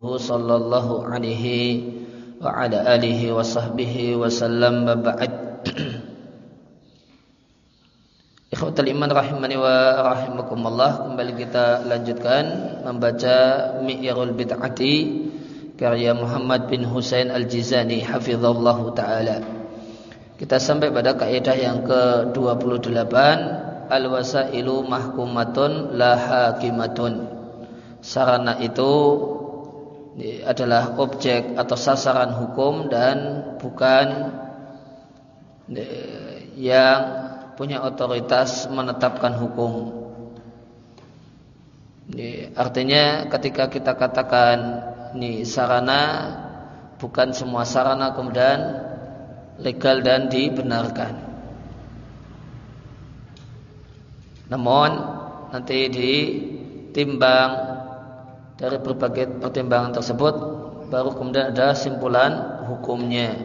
sallallahu alaihi wa ala alihi wa sahbihi wa sallam ba'd. Ikhwatul iman rahimani wa rahimakumullah Kembali kita lanjutkan Membaca Mi'yarul Bid'ati Karya Muhammad bin Husain Al-Jizani Hafizallahu ta'ala. Kita sampai pada kaidah yang ke-28 Al-wasailu mahkumatun la hakimatun. Sarana itu adalah objek atau sasaran hukum dan bukan yang punya otoritas menetapkan hukum. Artinya ketika kita katakan ini sarana bukan semua sarana kemudian legal dan dibenarkan. Namun nanti ditimbang dari berbagai pertimbangan tersebut baru kemudian ada simpulan hukumnya.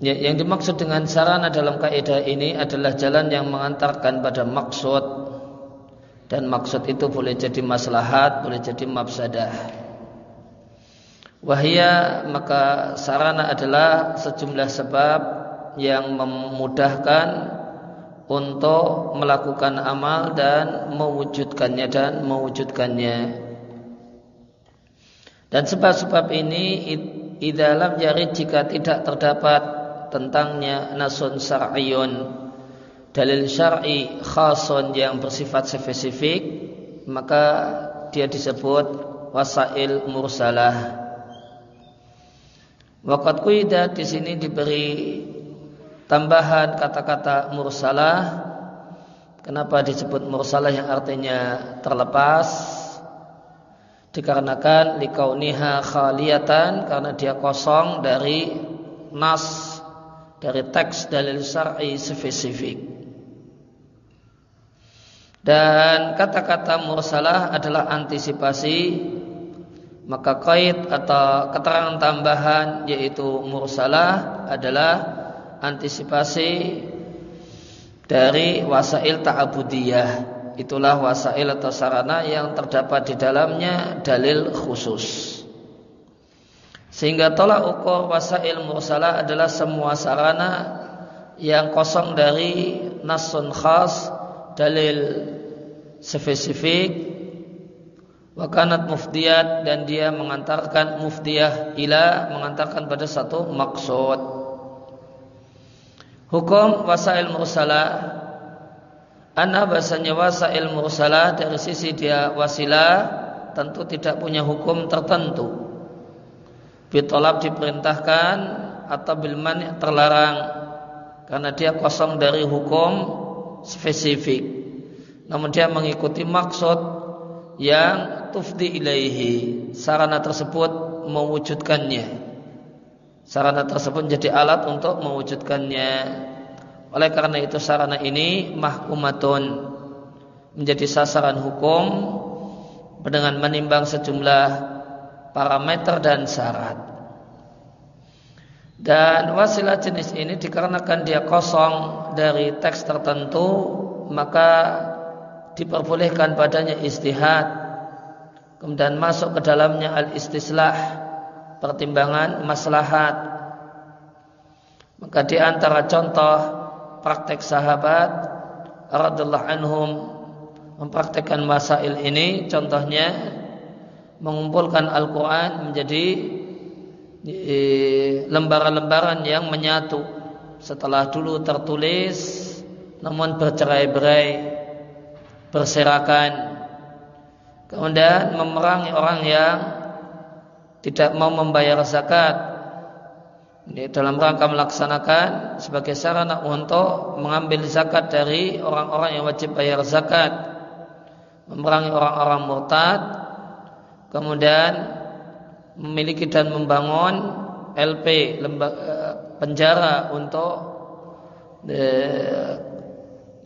Ya, yang dimaksud dengan sarana dalam kaidah ini adalah jalan yang mengantarkan pada maksud dan maksud itu boleh jadi maslahat, boleh jadi mafsadah. Wahia maka sarana adalah sejumlah sebab yang memudahkan untuk melakukan amal dan mewujudkannya dan mewujudkannya. Dan sebab-sebab ini di dalam jari jika tidak terdapat tentangnya nasun syar'iyun dalil syar'i khasun yang bersifat spesifik maka dia disebut wasail mursalah. Waqat kuida di sini diberi tambahan kata-kata mursalah. Kenapa disebut mursalah yang artinya terlepas? Dikarenakan likauniha khaliyatan karena dia kosong dari nas dari teks dalil syar'i spesifik. Dan kata-kata mursalah adalah antisipasi maka kait atau keterangan tambahan yaitu mursalah adalah antisipasi dari wasail ta'abudiyah. Itulah wasail atau sarana yang terdapat di dalamnya dalil khusus. Sehingga tolak ukur wasail mursalah adalah semua sarana yang kosong dari nasun khas, dalil spesifik, wakanat muftiyat dan dia mengantarkan muftiyah ila mengantarkan pada satu maksud. Hukum wasail mursalah Anna bahasanya wasail mursalah dari sisi dia wasilah tentu tidak punya hukum tertentu. Bitolab diperintahkan atau bilman terlarang karena dia kosong dari hukum spesifik. Namun dia mengikuti maksud yang tufdi ilaihi. Sarana tersebut mewujudkannya. Sarana tersebut menjadi alat untuk mewujudkannya. Oleh karena itu sarana ini mahkumatun menjadi sasaran hukum dengan menimbang sejumlah parameter dan syarat. Dan wasilah jenis ini dikarenakan dia kosong dari teks tertentu maka diperbolehkan padanya istihad kemudian masuk ke dalamnya al-istislah pertimbangan maslahat. Maka di antara contoh praktek sahabat radhiyallahu anhum mempraktekkan masail ini contohnya mengumpulkan Al-Qur'an menjadi lembaran-lembaran yang menyatu setelah dulu tertulis namun bercerai-berai berserakan kemudian memerangi orang yang tidak mau membayar zakat. Dalam rangka melaksanakan sebagai sarana untuk mengambil zakat dari orang-orang yang wajib bayar zakat memerangi orang-orang murtad kemudian memiliki dan membangun LP lembaga, penjara untuk eh,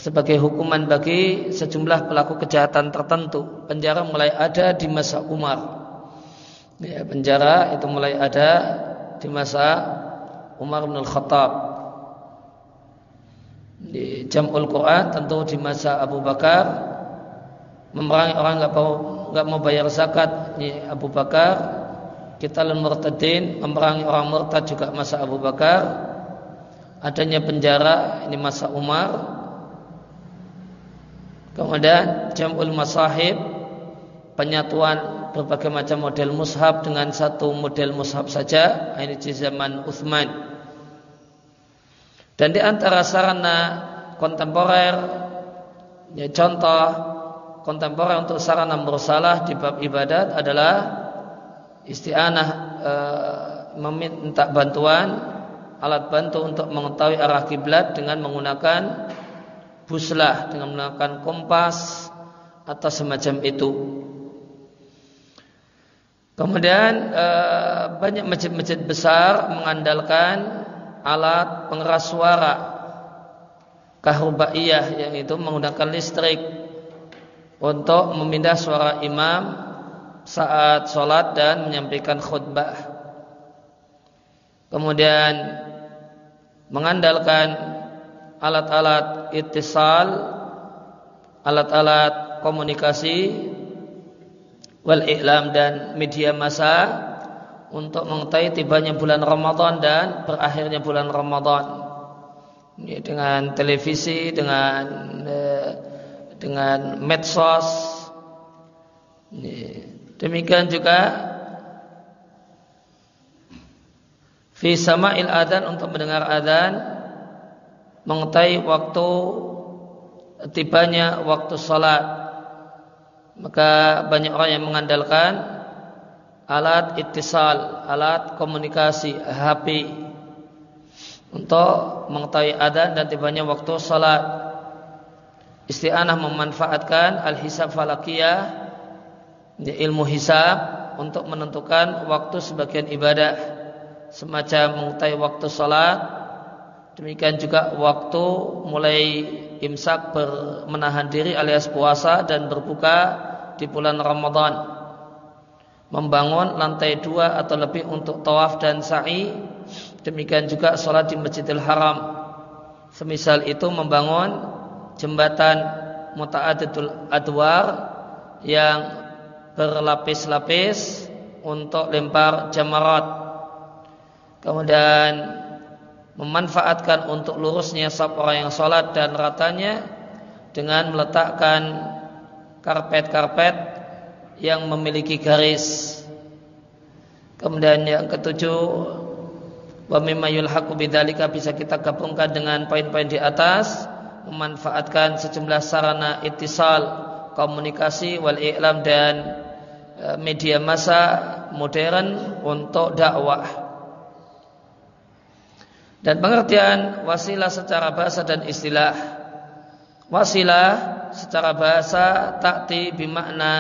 sebagai hukuman bagi sejumlah pelaku kejahatan tertentu. Penjara mulai ada di masa Umar ya, penjara itu mulai ada di masa Umar bin Al-Khattab. Di Jamul Quran tentu di masa Abu Bakar memerangi orang nggak mau nggak mau bayar zakat ini Abu Bakar. Kita murtadin memerangi orang murtad juga masa Abu Bakar. Adanya penjara ini masa Umar. Kemudian jamul masahib penyatuan berbagai macam model mushaf dengan satu model mushaf saja ini di zaman Uthman dan di antara sarana kontemporer ya contoh kontemporer untuk sarana mursalah di bab ibadat adalah isti'anah e, meminta bantuan alat bantu untuk mengetahui arah kiblat dengan menggunakan buslah dengan menggunakan kompas atau semacam itu. Kemudian e, banyak masjid-masjid besar mengandalkan alat pengeras suara kahrubaiyah yang itu menggunakan listrik untuk memindah suara imam saat sholat dan menyampaikan khutbah. Kemudian mengandalkan alat-alat itisal, alat-alat komunikasi, wal iklam dan media massa untuk mengetahui tibanya bulan Ramadan dan berakhirnya bulan Ramadan. Ya, dengan televisi dengan eh, dengan medsos. Ya, demikian juga fi sama'il adan untuk mendengar adan mengetahui waktu tibanya waktu salat maka banyak orang yang mengandalkan alat ittisal, alat komunikasi HP untuk mengetahui adzan dan tibanya waktu salat. Isti'anah memanfaatkan al-hisab falakiyah ilmu hisab untuk menentukan waktu sebagian ibadah semacam mengetahui waktu salat demikian juga waktu mulai imsak ber, menahan diri alias puasa dan berbuka di bulan Ramadan. Membangun lantai dua atau lebih untuk tawaf dan sa'i. Demikian juga sholat di Masjidil Haram. Semisal itu membangun jembatan muta'aditul adwar yang berlapis-lapis untuk lempar jamarat. Kemudian memanfaatkan untuk lurusnya sab orang yang sholat dan ratanya dengan meletakkan karpet-karpet yang memiliki garis. Kemudian yang ketujuh wa mimma bisa kita gabungkan dengan poin-poin di atas memanfaatkan sejumlah sarana itisal komunikasi wal i'lam dan e, media massa modern untuk dakwah dan pengertian wasilah secara bahasa dan istilah. Wasilah secara bahasa takti bimakna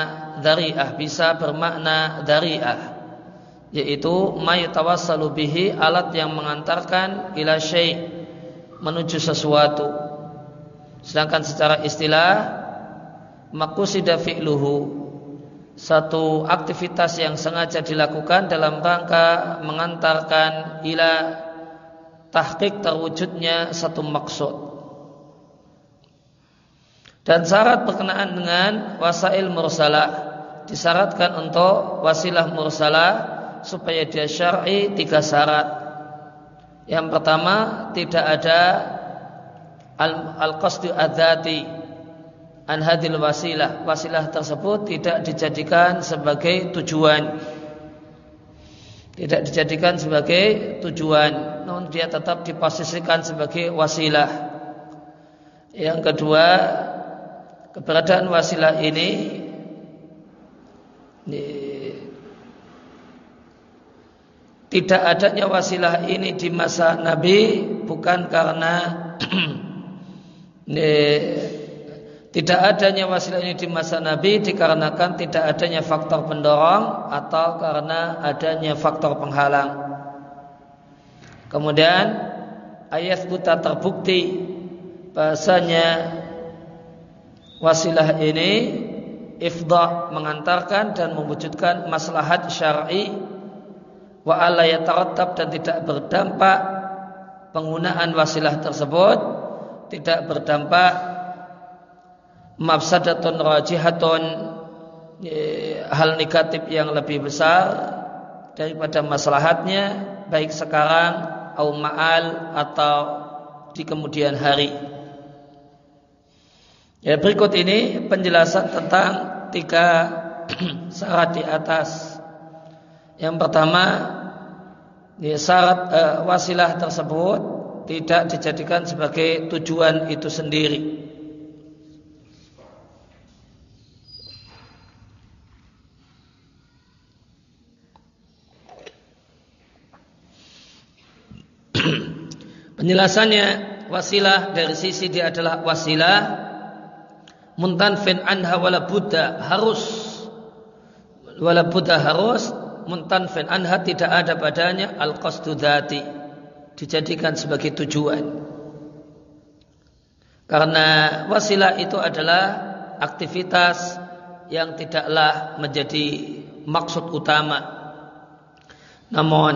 dari'ah bisa bermakna dari'ah yaitu mayatawassalu bihi alat yang mengantarkan ila syai' menuju sesuatu. Sedangkan secara istilah makusida fi'luhu satu aktivitas yang sengaja dilakukan dalam rangka mengantarkan ila tahqiq terwujudnya satu maksud dan syarat berkenaan dengan wasail mursalah disyaratkan untuk wasilah mursalah supaya dia syar'i tiga syarat. Yang pertama tidak ada al-qasdu adzati an hadil wasilah. Wasilah tersebut tidak dijadikan sebagai tujuan. Tidak dijadikan sebagai tujuan, namun dia tetap diposisikan sebagai wasilah. Yang kedua, keberadaan wasilah ini tidak adanya wasilah ini di masa Nabi bukan karena tidak adanya wasilah ini di masa Nabi dikarenakan tidak adanya faktor pendorong atau karena adanya faktor penghalang. Kemudian ayat buta terbukti bahasanya wasilah ini ifdah mengantarkan dan mewujudkan maslahat syar'i wa alla yatarattab dan tidak berdampak penggunaan wasilah tersebut tidak berdampak mafsadatun rajihatun hal negatif yang lebih besar daripada maslahatnya baik sekarang au ma'al atau di kemudian hari. Ya berikut ini penjelasan tentang tiga syarat di atas. Yang pertama, ya, syarat uh, wasilah tersebut tidak dijadikan sebagai tujuan itu sendiri. Penjelasannya wasilah dari sisi dia adalah wasilah. Muntanfin anha wala buddha harus. Wala buddha harus muntanfin anha tidak ada padanya. Al qasdu dhati dijadikan sebagai tujuan. Karena wasilah itu adalah aktivitas yang tidaklah menjadi maksud utama. Namun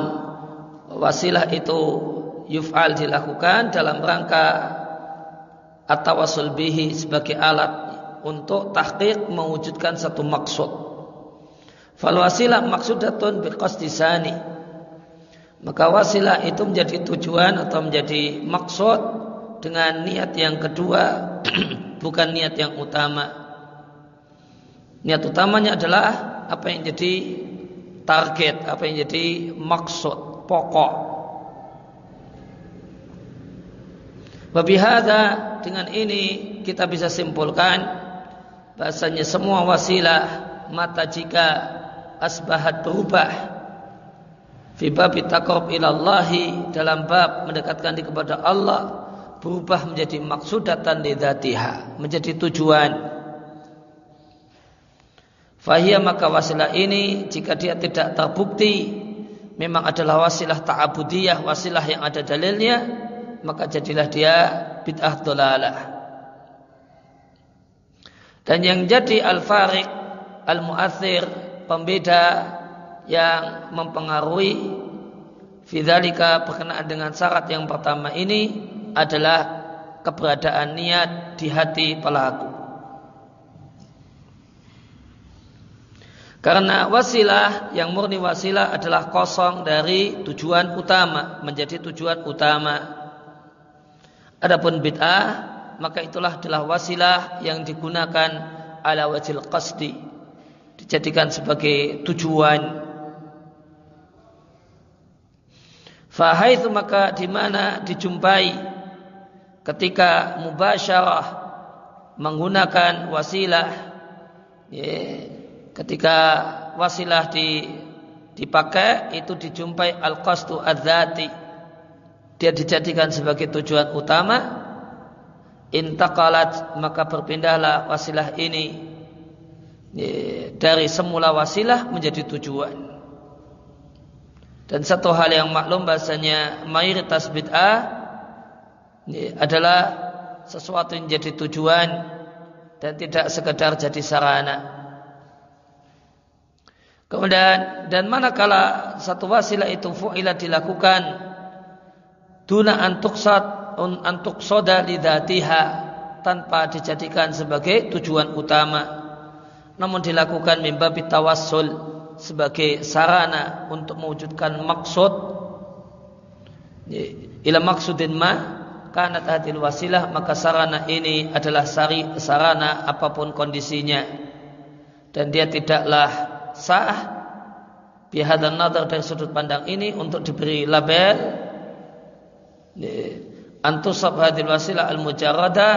wasilah itu yuf'al dilakukan dalam rangka atau bihi sebagai alat untuk tahqiq mewujudkan satu maksud. Fal wasilah maksudatun biqasdisani. Maka wasilah itu menjadi tujuan atau menjadi maksud dengan niat yang kedua bukan niat yang utama. Niat utamanya adalah apa yang jadi target, apa yang jadi maksud pokok. Wabihada dengan ini kita bisa simpulkan bahasanya semua wasilah mata jika asbahat berubah. Fi babi ilallahi dalam bab mendekatkan diri kepada Allah berubah menjadi maksudatan lidzatiha menjadi tujuan. Fahiyah maka wasilah ini jika dia tidak terbukti memang adalah wasilah ta'abudiyah, wasilah yang ada dalilnya, maka jadilah dia bid'ah dolalah. Dan yang jadi al-farik, al-mu'athir, pembeda yang mempengaruhi Fidzalika berkenaan dengan syarat yang pertama ini adalah keberadaan niat di hati pelaku. Karena wasilah yang murni wasilah adalah kosong dari tujuan utama menjadi tujuan utama. Adapun bid'ah maka itulah adalah wasilah yang digunakan ala wajil qasdi dijadikan sebagai tujuan. Itu maka di mana dijumpai ketika mubasyarah menggunakan wasilah ya, ketika wasilah di, dipakai itu dijumpai al-qasdu adzati dia dijadikan sebagai tujuan utama intakalat maka berpindahlah wasilah ini dari semula wasilah menjadi tujuan dan satu hal yang maklum bahasanya mayoritas bid'ah adalah sesuatu yang jadi tujuan dan tidak sekedar jadi sarana. Kemudian dan manakala satu wasilah itu fu'ilah dilakukan duna antuksad antuksoda lidatiha tanpa dijadikan sebagai tujuan utama. Namun dilakukan mimbabi tawassul sebagai sarana untuk mewujudkan maksud. Ila maksudin ma kanat hadil wasilah maka sarana ini adalah sari, sarana apa pun kondisinya. Dan dia tidaklah sah bihadan nadar dari sudut pandang ini untuk diberi label antusab hadil wasilah al mujarrada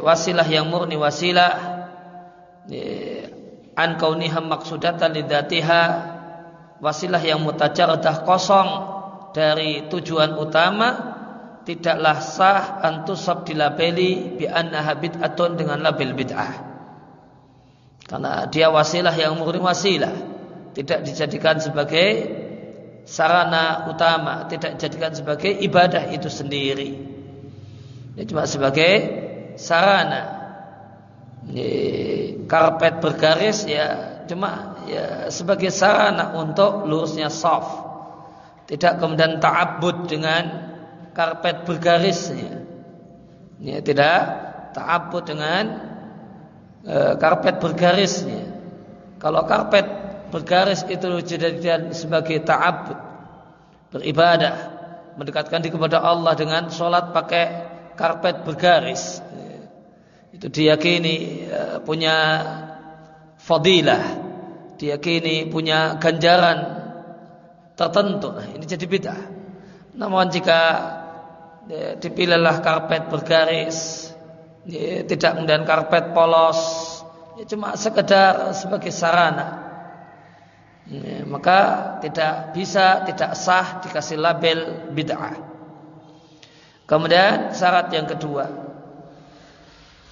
wasilah yang murni wasilah an kauniha maksudatan lidatiha wasilah yang mutajarradah kosong dari tujuan utama tidaklah sah antusab dilabeli bi annaha bid'atun dengan label bid'ah. Karena dia wasilah yang murni wasilah tidak dijadikan sebagai sarana utama, tidak dijadikan sebagai ibadah itu sendiri. Ya, cuma sebagai sarana. Ini, karpet bergaris ya cuma ya sebagai sarana untuk lurusnya soft. Tidak kemudian ta'abbud dengan karpet bergarisnya. Ya, tidak ta'abbud dengan e, karpet bergaris. Kalau karpet bergaris itu dijadikan sebagai ta'abbud, beribadah, mendekatkan diri kepada Allah dengan sholat pakai karpet bergaris. Itu diyakini e, punya fadilah, diyakini punya ganjaran tertentu. Nah, ini jadi bid'ah. Namun jika ya, dipilihlah karpet bergaris, ya, tidak kemudian karpet polos, ya, cuma sekedar sebagai sarana. Ya, maka tidak bisa, tidak sah dikasih label bid'ah. Kemudian syarat yang kedua,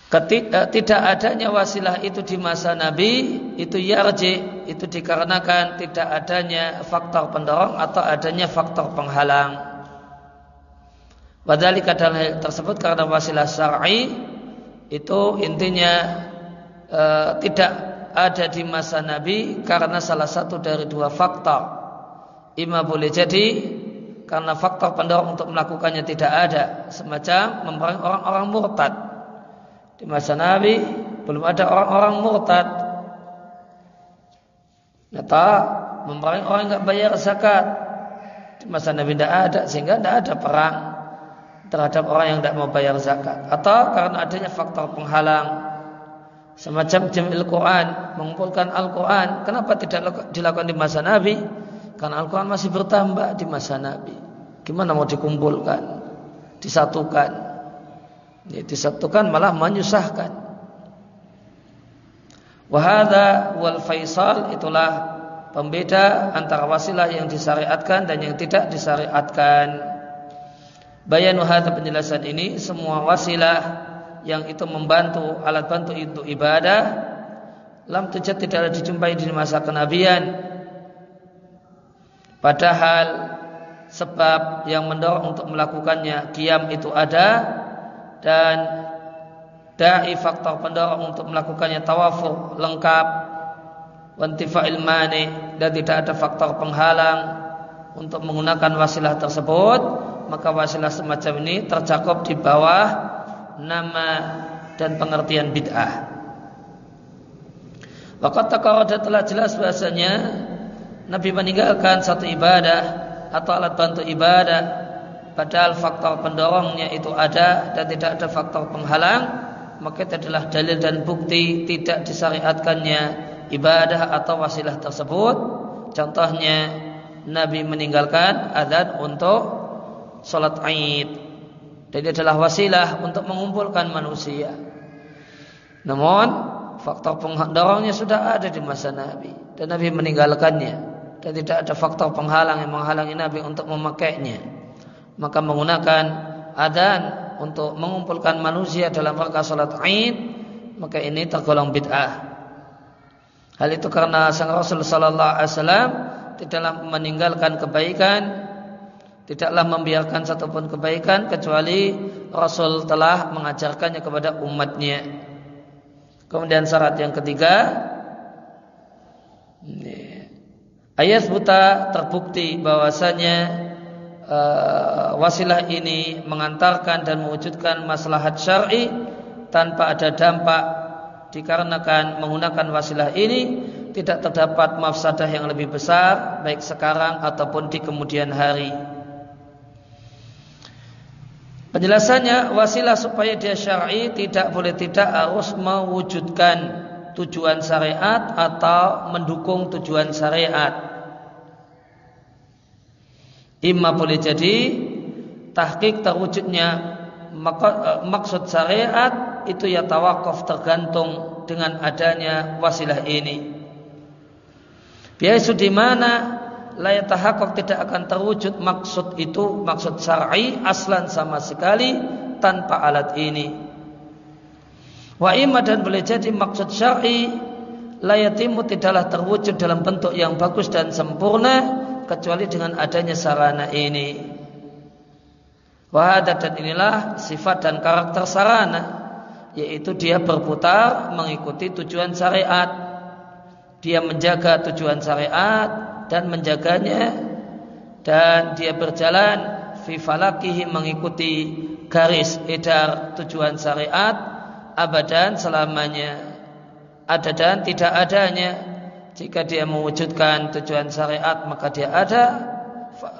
Ketika, tidak adanya wasilah itu di masa Nabi itu yarji itu dikarenakan tidak adanya faktor pendorong atau adanya faktor penghalang. Padahal hal tersebut karena wasilah syar'i itu intinya e, tidak ada di masa Nabi karena salah satu dari dua faktor. Ima boleh jadi karena faktor pendorong untuk melakukannya tidak ada, semacam memerangi orang-orang murtad di masa Nabi belum ada orang-orang murtad. Nyata memerangi orang yang nggak bayar zakat. Di masa Nabi tidak ada sehingga tidak ada perang terhadap orang yang tidak mau bayar zakat. Atau karena adanya faktor penghalang semacam jamil Quran mengumpulkan Al Quran. Kenapa tidak dilakukan di masa Nabi? Karena Al Quran masih bertambah di masa Nabi. Gimana mau dikumpulkan, disatukan? Ya, disatukan malah menyusahkan. Wahada wal faisal itulah pembeda antara wasilah yang disyariatkan dan yang tidak disyariatkan. Bayan hadza penjelasan ini semua wasilah yang itu membantu alat bantu itu ibadah lam tujad tidak dijumpai di masa kenabian. Padahal sebab yang mendorong untuk melakukannya kiam itu ada dan dai faktor pendorong untuk melakukannya tawafuk lengkap wantifa'il mani dan tidak ada faktor penghalang untuk menggunakan wasilah tersebut maka wasilah semacam ini tercakup di bawah nama dan pengertian bid'ah. Waqat taqarrada telah jelas bahasanya Nabi meninggalkan satu ibadah atau alat bantu ibadah padahal faktor pendorongnya itu ada dan tidak ada faktor penghalang maka itu adalah dalil dan bukti tidak disyariatkannya ibadah atau wasilah tersebut. Contohnya Nabi meninggalkan adzan untuk sholat Aid dan ini adalah wasilah untuk mengumpulkan manusia. Namun faktor pendorongnya sudah ada di masa Nabi. Dan Nabi meninggalkannya. Dan tidak ada faktor penghalang yang menghalangi Nabi untuk memakainya. Maka menggunakan adan untuk mengumpulkan manusia dalam rangka salat Aid maka ini tergolong bid'ah. Hal itu karena sang Rasul sallallahu alaihi wasallam tidaklah meninggalkan kebaikan, tidaklah membiarkan satupun kebaikan kecuali Rasul telah mengajarkannya kepada umatnya. Kemudian syarat yang ketiga ayat buta terbukti bahwasanya uh, wasilah ini mengantarkan dan mewujudkan maslahat syar'i tanpa ada dampak dikarenakan menggunakan wasilah ini tidak terdapat mafsadah yang lebih besar baik sekarang ataupun di kemudian hari. Penjelasannya wasilah supaya dia syar'i tidak boleh tidak harus mewujudkan tujuan syariat atau mendukung tujuan syariat. Imma boleh jadi tahqiq terwujudnya e, maksud syariat itu ya tawakuf tergantung dengan adanya wasilah ini. Biasa di mana layak tahakuk tidak akan terwujud maksud itu maksud syar'i aslan sama sekali tanpa alat ini. Wa imma dan boleh jadi maksud syar'i layatimu tidaklah terwujud dalam bentuk yang bagus dan sempurna kecuali dengan adanya sarana ini. Wahada dan inilah sifat dan karakter sarana yaitu dia berputar mengikuti tujuan syariat. Dia menjaga tujuan syariat dan menjaganya. Dan dia berjalan fi falakihi mengikuti garis edar tujuan syariat abadan selamanya. Ada dan tidak adanya. Jika dia mewujudkan tujuan syariat maka dia ada.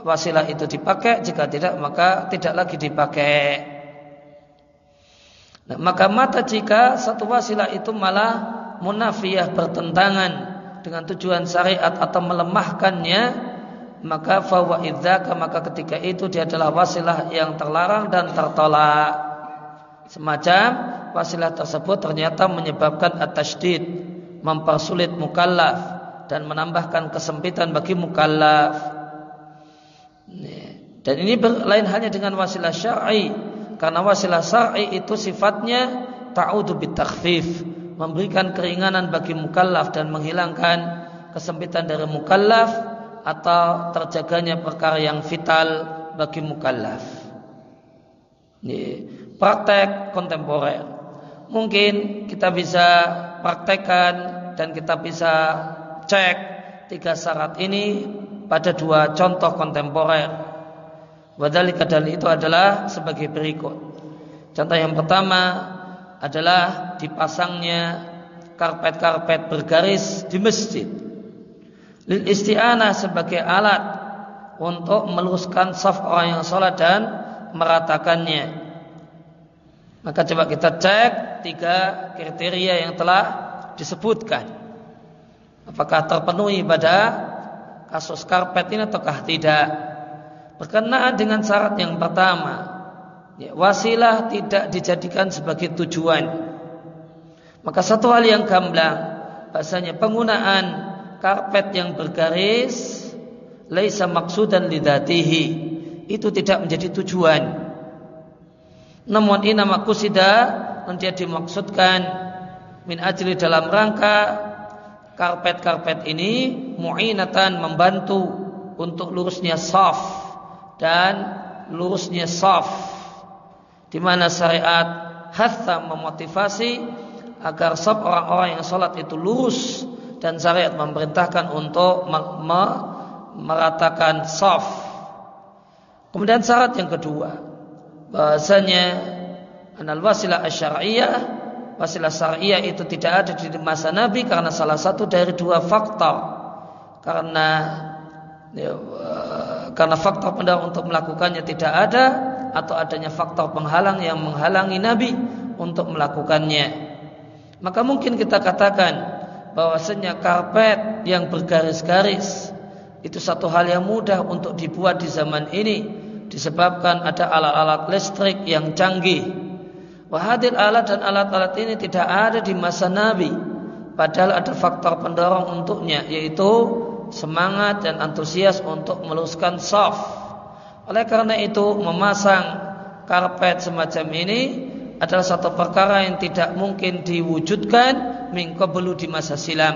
Wasilah itu dipakai. Jika tidak maka tidak lagi dipakai. Nah, maka mata jika satu wasilah itu malah munafiyah bertentangan dengan tujuan syariat atau melemahkannya maka fawa idzaka maka ketika itu dia adalah wasilah yang terlarang dan tertolak semacam wasilah tersebut ternyata menyebabkan at-tasydid, mempersulit mukallaf dan menambahkan kesempitan bagi mukallaf. Dan ini lain halnya dengan wasilah syar'i karena wasilah syar'i itu sifatnya ta'udu bitakhfif, memberikan keringanan bagi mukallaf dan menghilangkan kesempitan dari mukallaf atau terjaganya perkara yang vital bagi mukallaf. Ini praktek kontemporer mungkin kita bisa praktekkan dan kita bisa cek tiga syarat ini pada dua contoh kontemporer. Wadali kadali itu adalah sebagai berikut. Contoh yang pertama adalah dipasangnya karpet-karpet bergaris di masjid. Lil isti'anah sebagai alat untuk meluruskan saf orang yang sholat dan meratakannya. Maka coba kita cek tiga kriteria yang telah disebutkan. Apakah terpenuhi pada kasus karpet ini ataukah tidak? Berkenaan dengan syarat yang pertama, ya, wasilah tidak dijadikan sebagai tujuan. Maka satu hal yang gamblang, bahasanya penggunaan karpet yang bergaris laisa maksudan lidatihi itu tidak menjadi tujuan. Namun ini nama kusida nanti dimaksudkan min ajli dalam rangka karpet-karpet ini mu'inatan membantu untuk lurusnya saf dan lurusnya saf di mana syariat hatha memotivasi agar saf orang-orang yang sholat itu lurus dan syariat memerintahkan untuk meratakan saf. Kemudian syarat yang kedua, bahasanya anal wasilah asyariyah wasilah syariah itu tidak ada di masa Nabi karena salah satu dari dua faktor karena ya, eh, karena faktor pendorong untuk melakukannya tidak ada atau adanya faktor penghalang yang menghalangi Nabi untuk melakukannya maka mungkin kita katakan bahwasanya karpet yang bergaris-garis itu satu hal yang mudah untuk dibuat di zaman ini disebabkan ada alat-alat listrik yang canggih. Wahadil alat dan alat-alat ini tidak ada di masa Nabi. Padahal ada faktor pendorong untuknya yaitu semangat dan antusias untuk meluruskan soft. Oleh karena itu memasang karpet semacam ini adalah satu perkara yang tidak mungkin diwujudkan mingkobelu di masa silam.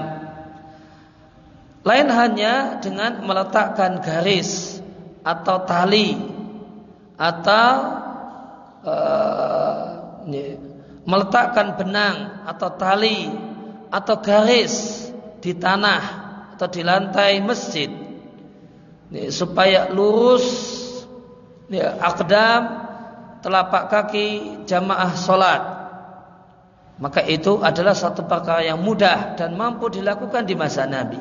Lain hanya dengan meletakkan garis atau tali atau uh, meletakkan benang atau tali atau garis di tanah atau di lantai masjid ini, supaya lurus ya, akdam telapak kaki jamaah solat maka itu adalah satu perkara yang mudah dan mampu dilakukan di masa Nabi.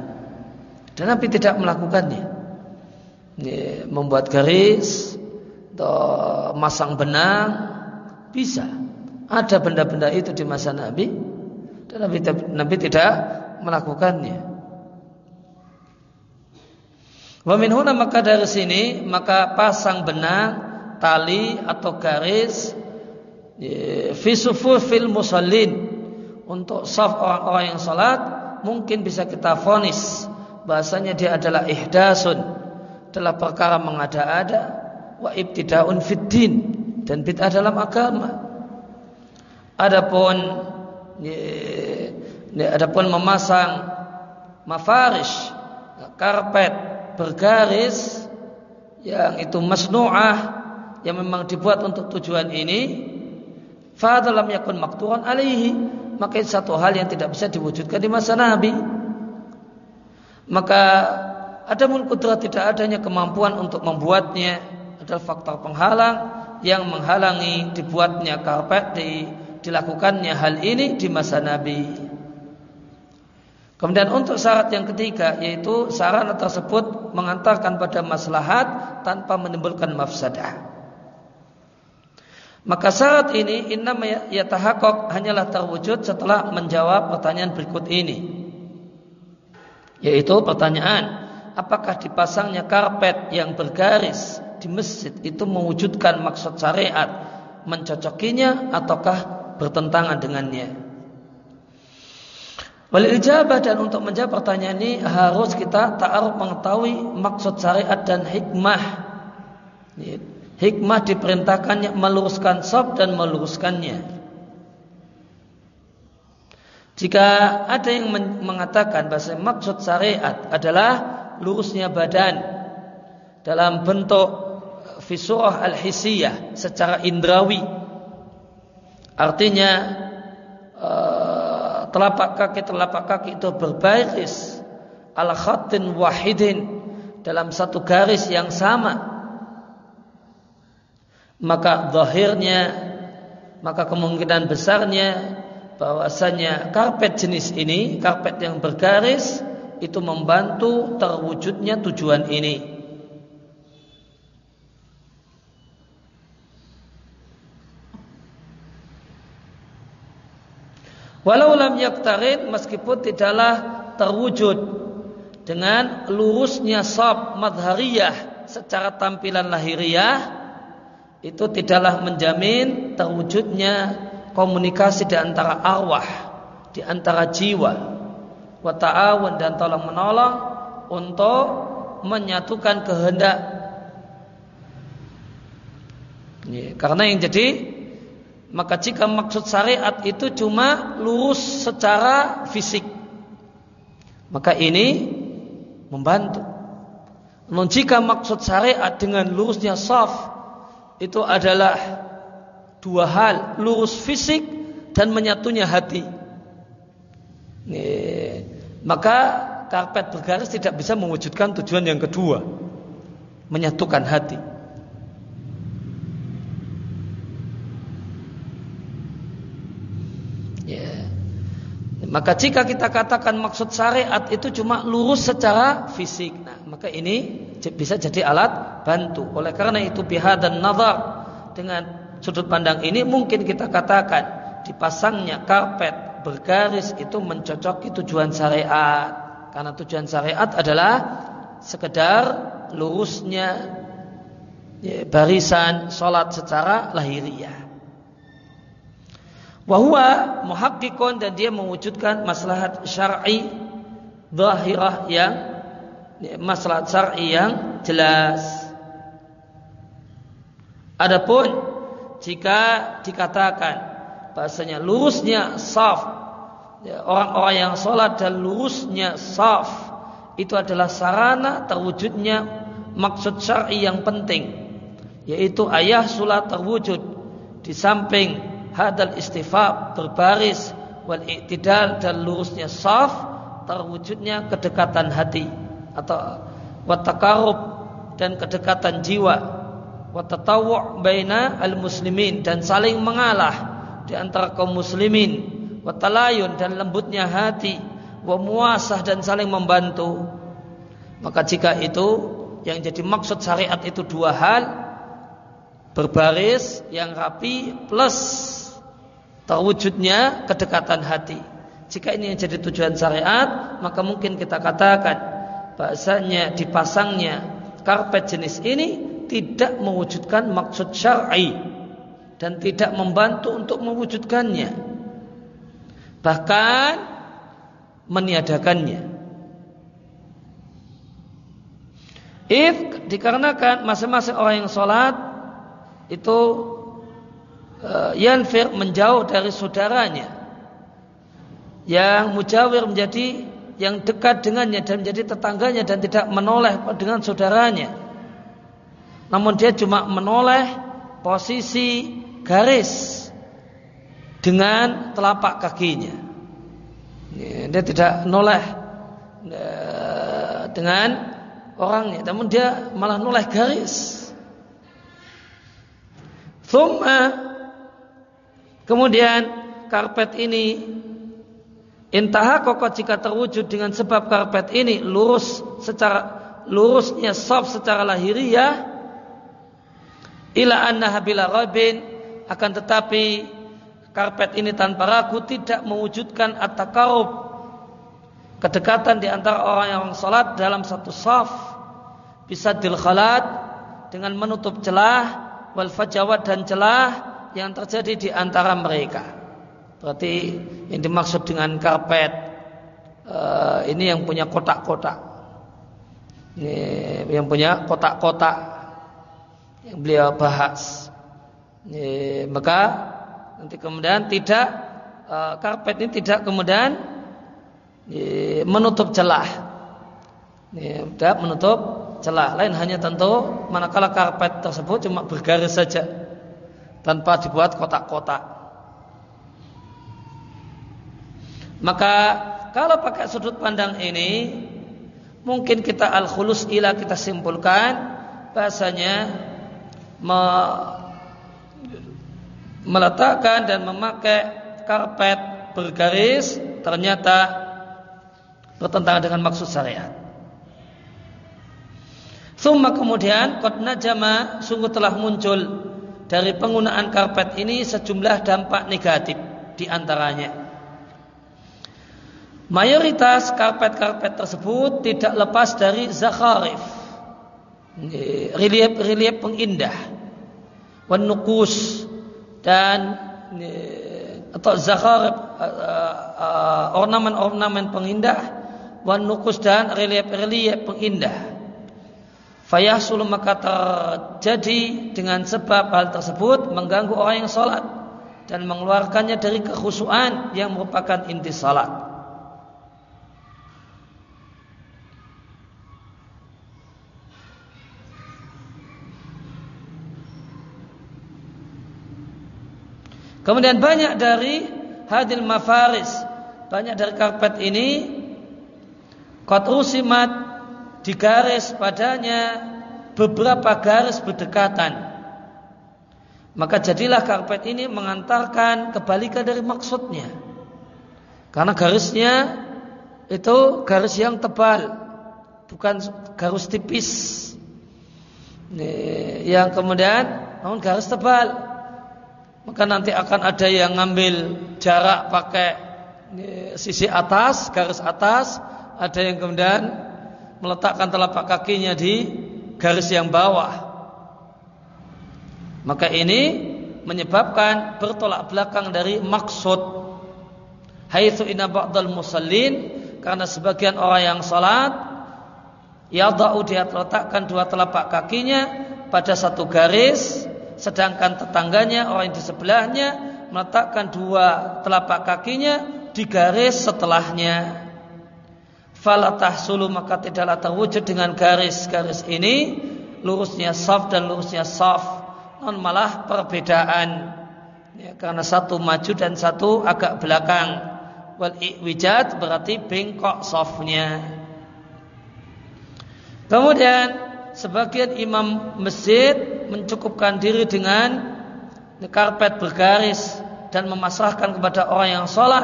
Dan Nabi tidak melakukannya. Ini, membuat garis atau masang benang bisa. Ada benda-benda itu di masa Nabi dan Nabi, Nabi tidak melakukannya. Wa maka dari sini maka pasang benang, tali atau garis fi fil musallin. Untuk saf orang-orang yang salat mungkin bisa kita fonis. Bahasanya dia adalah ihdasun. Adalah perkara mengada-ada wa ibtidaun fiddin dan bid'ah dalam agama. Adapun adapun memasang mafarish karpet bergaris yang itu masnu'ah yang memang dibuat untuk tujuan ini fadalam yakun makturan alaihi maka itu satu hal yang tidak bisa diwujudkan di masa Nabi maka ada kudrat tidak adanya kemampuan untuk membuatnya adalah faktor penghalang yang menghalangi dibuatnya karpet di, dilakukannya hal ini di masa Nabi. Kemudian untuk syarat yang ketiga yaitu sarana tersebut mengantarkan pada maslahat tanpa menimbulkan mafsadah. Maka syarat ini inna yatahakok hanyalah terwujud setelah menjawab pertanyaan berikut ini. Yaitu pertanyaan, apakah dipasangnya karpet yang bergaris di masjid itu mewujudkan maksud syariat, mencocokinya ataukah bertentangan dengannya? Wal ijabah dan untuk menjawab pertanyaan ini harus kita ta'aruf mengetahui maksud syariat dan hikmah. Hikmah diperintahkannya meluruskan sob dan meluruskannya. Jika ada yang mengatakan bahasa maksud syariat adalah lurusnya badan dalam bentuk fisurah al-hisiyah secara indrawi. Artinya telapak kaki telapak kaki itu berbaris ala khatin wahidin dalam satu garis yang sama. Maka zahirnya maka kemungkinan besarnya bahwasanya karpet jenis ini karpet yang bergaris itu membantu terwujudnya tujuan ini Walau lam yaktarid meskipun tidaklah terwujud dengan lurusnya sab madhariyah secara tampilan lahiriah itu tidaklah menjamin terwujudnya komunikasi di antara arwah, di antara jiwa, wa ta'awun dan tolong menolong untuk menyatukan kehendak. Karena yang jadi maka jika maksud syariat itu cuma lurus secara fisik, maka ini membantu. Namun jika maksud syariat dengan lurusnya saf itu adalah dua hal, lurus fisik dan menyatunya hati. Nih, maka karpet bergaris tidak bisa mewujudkan tujuan yang kedua, menyatukan hati. Maka jika kita katakan maksud syariat itu cuma lurus secara fisik, nah maka ini bisa jadi alat bantu. Oleh karena itu pihak dan nazar dengan sudut pandang ini mungkin kita katakan dipasangnya karpet bergaris itu mencocoki tujuan syariat. Karena tujuan syariat adalah sekedar lurusnya ya, barisan sholat secara lahiriah. Wahwa muhakkikun dan dia mewujudkan maslahat syar'i zahirah yang maslahat syar'i yang jelas. Adapun jika dikatakan bahasanya lurusnya saf ya, orang-orang yang sholat dan lurusnya saf itu adalah sarana terwujudnya maksud syar'i yang penting yaitu ayah sholat terwujud di samping hadal istifab berbaris wal iktidal dan lurusnya saf terwujudnya kedekatan hati atau watakarub dan kedekatan jiwa watatawu' baina al muslimin dan saling mengalah di antara kaum muslimin watalayun dan lembutnya hati wa dan saling membantu. Maka jika itu yang jadi maksud syariat itu dua hal berbaris yang rapi plus terwujudnya kedekatan hati. Jika ini yang jadi tujuan syariat, maka mungkin kita katakan bahasanya dipasangnya karpet jenis ini tidak mewujudkan maksud syar'i dan tidak membantu untuk mewujudkannya. Bahkan meniadakannya. If dikarenakan masing-masing orang yang sholat itu yanfir menjauh dari saudaranya. Yang mujawir menjadi yang dekat dengannya dan menjadi tetangganya dan tidak menoleh dengan saudaranya. Namun dia cuma menoleh posisi garis dengan telapak kakinya. Dia tidak noleh eh, dengan orangnya. Namun dia malah noleh garis Kemudian karpet ini Intaha kokot jika terwujud dengan sebab karpet ini lurus secara lurusnya soft secara lahiriah ila anna bila rabin akan tetapi karpet ini tanpa ragu tidak mewujudkan at-taqarrub kedekatan di antara orang yang salat dalam satu saf bisa dilkhalat dengan menutup celah wal fajawat dan celah yang terjadi di antara mereka. Berarti yang dimaksud dengan karpet uh, ini yang punya kotak-kotak. Ini yang punya kotak-kotak yang beliau bahas. Ini, maka nanti kemudian tidak uh, karpet ini tidak kemudian menutup celah. Ini, tidak menutup celah. Lain hanya tentu manakala karpet tersebut cuma bergaris saja tanpa dibuat kotak-kotak. Maka kalau pakai sudut pandang ini mungkin kita al-khulus ila kita simpulkan bahasanya me meletakkan dan memakai karpet bergaris ternyata bertentangan dengan maksud syariat. Summa kemudian kot najama sungguh telah muncul dari penggunaan karpet ini sejumlah dampak negatif di antaranya. Mayoritas karpet-karpet tersebut tidak lepas dari zakharif. Relief-relief pengindah. Wan nukus dan atau zakharif uh, uh, ornamen-ornamen pengindah wan nukus dan relief-relief pengindah. Fayahsul maka terjadi dengan sebab hal tersebut mengganggu orang yang sholat dan mengeluarkannya dari kekhusuan yang merupakan inti salat. Kemudian banyak dari hadil mafaris, banyak dari karpet ini kot usimat digaris padanya beberapa garis berdekatan. Maka jadilah karpet ini mengantarkan kebalikan dari maksudnya. Karena garisnya itu garis yang tebal, bukan garis tipis. Yang kemudian namun garis tebal maka nanti akan ada yang ngambil jarak pakai sisi atas, garis atas, ada yang kemudian meletakkan telapak kakinya di garis yang bawah. Maka ini menyebabkan bertolak belakang dari maksud. Haitsu inna ba'dal musallin karena sebagian orang yang salat yadau dia letakkan dua telapak kakinya pada satu garis sedangkan tetangganya orang yang di sebelahnya meletakkan dua telapak kakinya di garis setelahnya. Falatah sulu maka tidaklah terwujud dengan garis-garis ini lurusnya soft dan lurusnya soft non malah perbedaan. Ya, karena satu maju dan satu agak belakang. Wal wijat berarti bengkok softnya kemudian sebagian imam masjid mencukupkan diri dengan karpet bergaris dan memasrahkan kepada orang yang sholat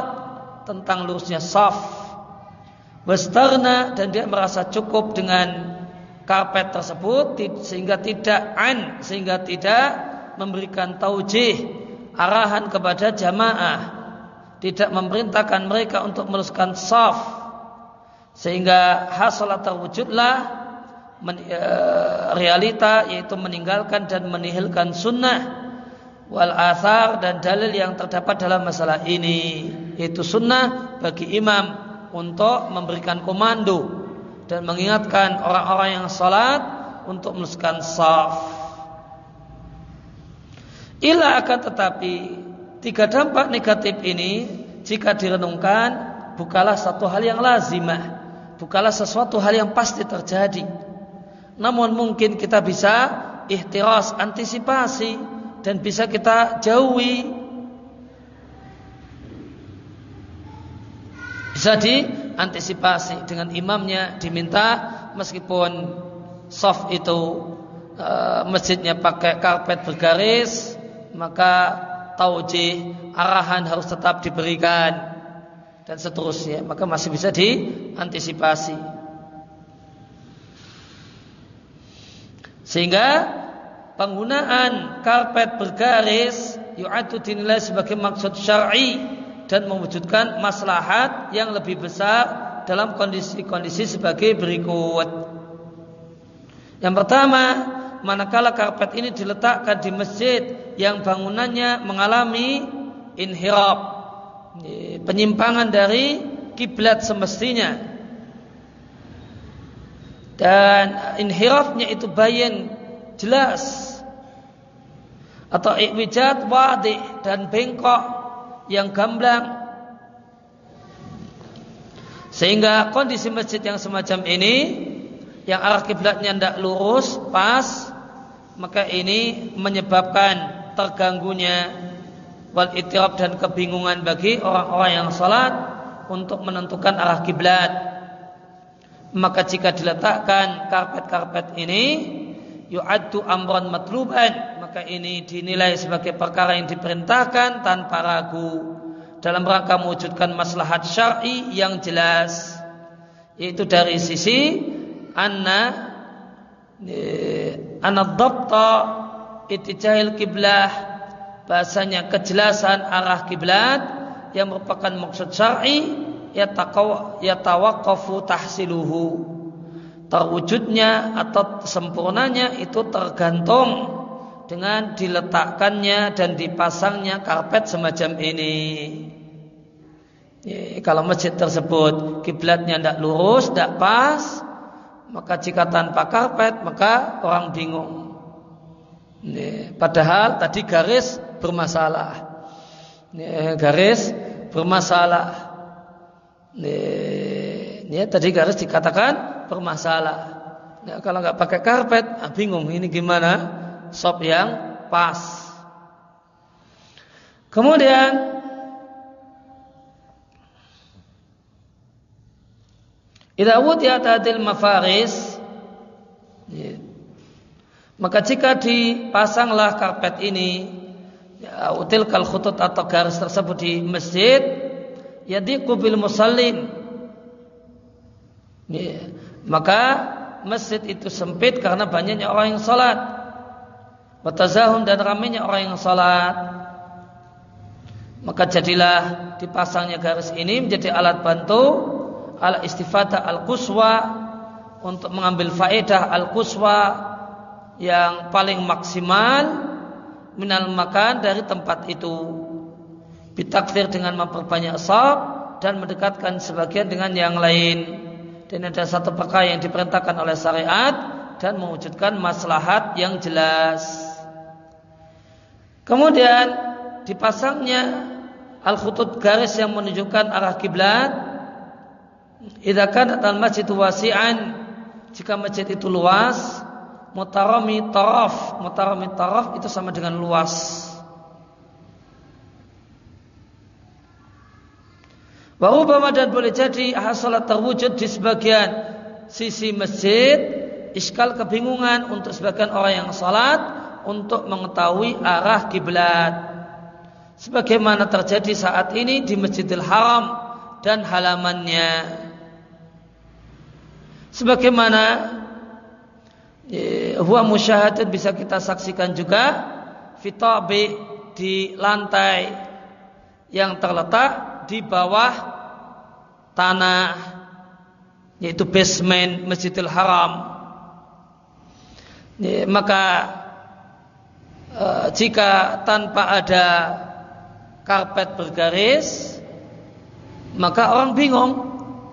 tentang lurusnya saf wastarna dan dia merasa cukup dengan karpet tersebut sehingga tidak an sehingga tidak memberikan taujih arahan kepada jamaah. Tidak memerintahkan mereka untuk meluruskan saf. Sehingga hasolat terwujudlah E, realita yaitu meninggalkan dan menihilkan sunnah wal athar dan dalil yang terdapat dalam masalah ini. Yaitu sunnah bagi imam untuk memberikan komando dan mengingatkan orang-orang yang salat untuk meluskan saf. Ila akan tetapi tiga dampak negatif ini jika direnungkan bukalah satu hal yang lazimah bukalah sesuatu hal yang pasti terjadi. Namun mungkin kita bisa ihtiras antisipasi dan bisa kita jauhi bisa diantisipasi dengan imamnya diminta meskipun soft itu e, masjidnya pakai karpet bergaris maka taujih arahan harus tetap diberikan dan seterusnya. Maka masih bisa diantisipasi. Sehingga penggunaan karpet bergaris yu'atu dinilai sebagai maksud syar'i dan mewujudkan maslahat yang lebih besar dalam kondisi-kondisi sebagai berikut. Yang pertama, manakala karpet ini diletakkan di masjid yang bangunannya mengalami inhirab, penyimpangan dari kiblat semestinya. Dan inhirafnya itu bayan jelas atau ikwijat wadi dan bengkok yang gamblang. Sehingga kondisi masjid yang semacam ini yang arah kiblatnya tidak lurus pas maka ini menyebabkan terganggunya wal itirab dan kebingungan bagi orang-orang yang salat untuk menentukan arah kiblat. Maka jika diletakkan karpet-karpet ini yu'addu amran matluban maka ini dinilai sebagai perkara yang diperintahkan tanpa ragu. Dalam rangka mewujudkan maslahat syar'i yang jelas. Yaitu dari sisi anna eh, anadabta itijahil kiblah bahasanya kejelasan arah kiblat yang merupakan maksud syar'i yatawaqqafu tahsiluhu. Terwujudnya atau sempurnanya itu tergantung dengan diletakkannya dan dipasangnya karpet semacam ini. Ya, kalau masjid tersebut kiblatnya tidak lurus, tidak pas, maka jika tanpa karpet maka orang bingung. Ya, padahal tadi garis bermasalah. Ya, garis bermasalah. Ya, tadi garis dikatakan bermasalah. Ya, kalau nggak pakai karpet, ah, bingung ini gimana sop yang pas. Kemudian Idza wudiyat hadil mafaris ya, maka jika dipasanglah karpet ini ya, util kal khutut atau garis tersebut di masjid yadiqu bil musallin ya, maka masjid itu sempit karena banyaknya orang yang salat. Watazahum dan ramainya orang yang salat. Maka jadilah dipasangnya garis ini menjadi alat bantu al istifadah al kuswa untuk mengambil faedah al kuswa yang paling maksimal minal makan dari tempat itu. Bitakfir dengan memperbanyak sab dan mendekatkan sebagian dengan yang lain dan ada satu perkara yang diperintahkan oleh syariat dan mewujudkan maslahat yang jelas. Kemudian dipasangnya al-khutut garis yang menunjukkan arah kiblat. Idza kanat al-masjid wasi'an jika masjid itu luas, mutarami taraf, mutarami taraf itu sama dengan luas. Warubama dan boleh jadi hasalat terwujud di sebagian sisi masjid iskal kebingungan untuk sebagian orang yang salat untuk mengetahui arah kiblat. Sebagaimana terjadi saat ini di Masjidil Haram dan halamannya. Sebagaimana eh, huwa musyahadat bisa kita saksikan juga fitabi di lantai yang terletak di bawah tanah yaitu basement Masjidil Haram. Ya, maka e, jika tanpa ada karpet bergaris maka orang bingung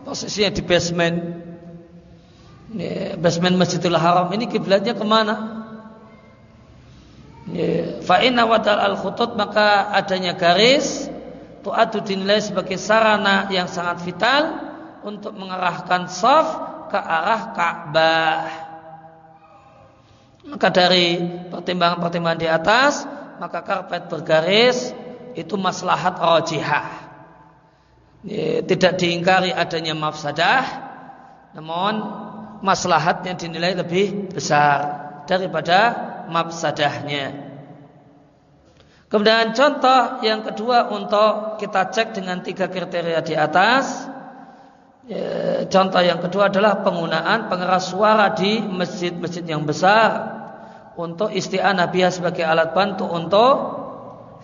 posisinya di basement basement Masjidil Haram ini kiblatnya ke mana? Fa'inna wadal al khutut maka adanya garis tu'adu dinilai sebagai sarana yang sangat vital untuk mengarahkan saf ke arah Ka'bah. Maka dari pertimbangan-pertimbangan di atas, maka karpet bergaris itu maslahat rajihah. Tidak diingkari adanya mafsadah, namun maslahatnya dinilai lebih besar daripada mafsadahnya. Kemudian contoh yang kedua untuk kita cek dengan tiga kriteria di atas. Contoh yang kedua adalah penggunaan pengeras suara di masjid-masjid yang besar untuk isti'anah biha sebagai alat bantu untuk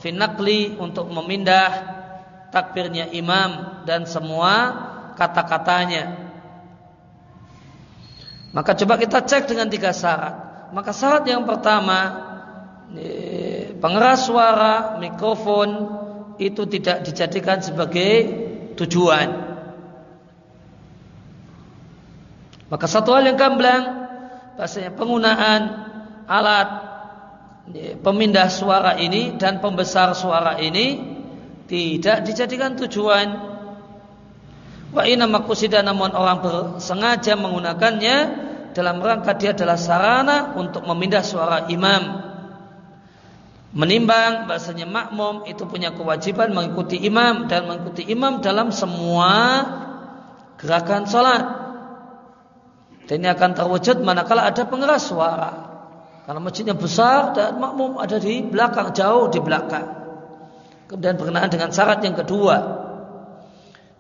finakli untuk memindah takbirnya imam dan semua kata-katanya. Maka coba kita cek dengan tiga syarat. Maka syarat yang pertama pengeras suara mikrofon itu tidak dijadikan sebagai tujuan. Maka satu hal yang gamblang bahasanya penggunaan alat pemindah suara ini dan pembesar suara ini tidak dijadikan tujuan. Wa inna makusida namun orang bersengaja menggunakannya dalam rangka dia adalah sarana untuk memindah suara imam menimbang bahasanya makmum itu punya kewajiban mengikuti imam dan mengikuti imam dalam semua gerakan sholat. Dan ini akan terwujud manakala ada pengeras suara. Karena masjidnya besar dan makmum ada di belakang, jauh di belakang. Kemudian berkenaan dengan syarat yang kedua,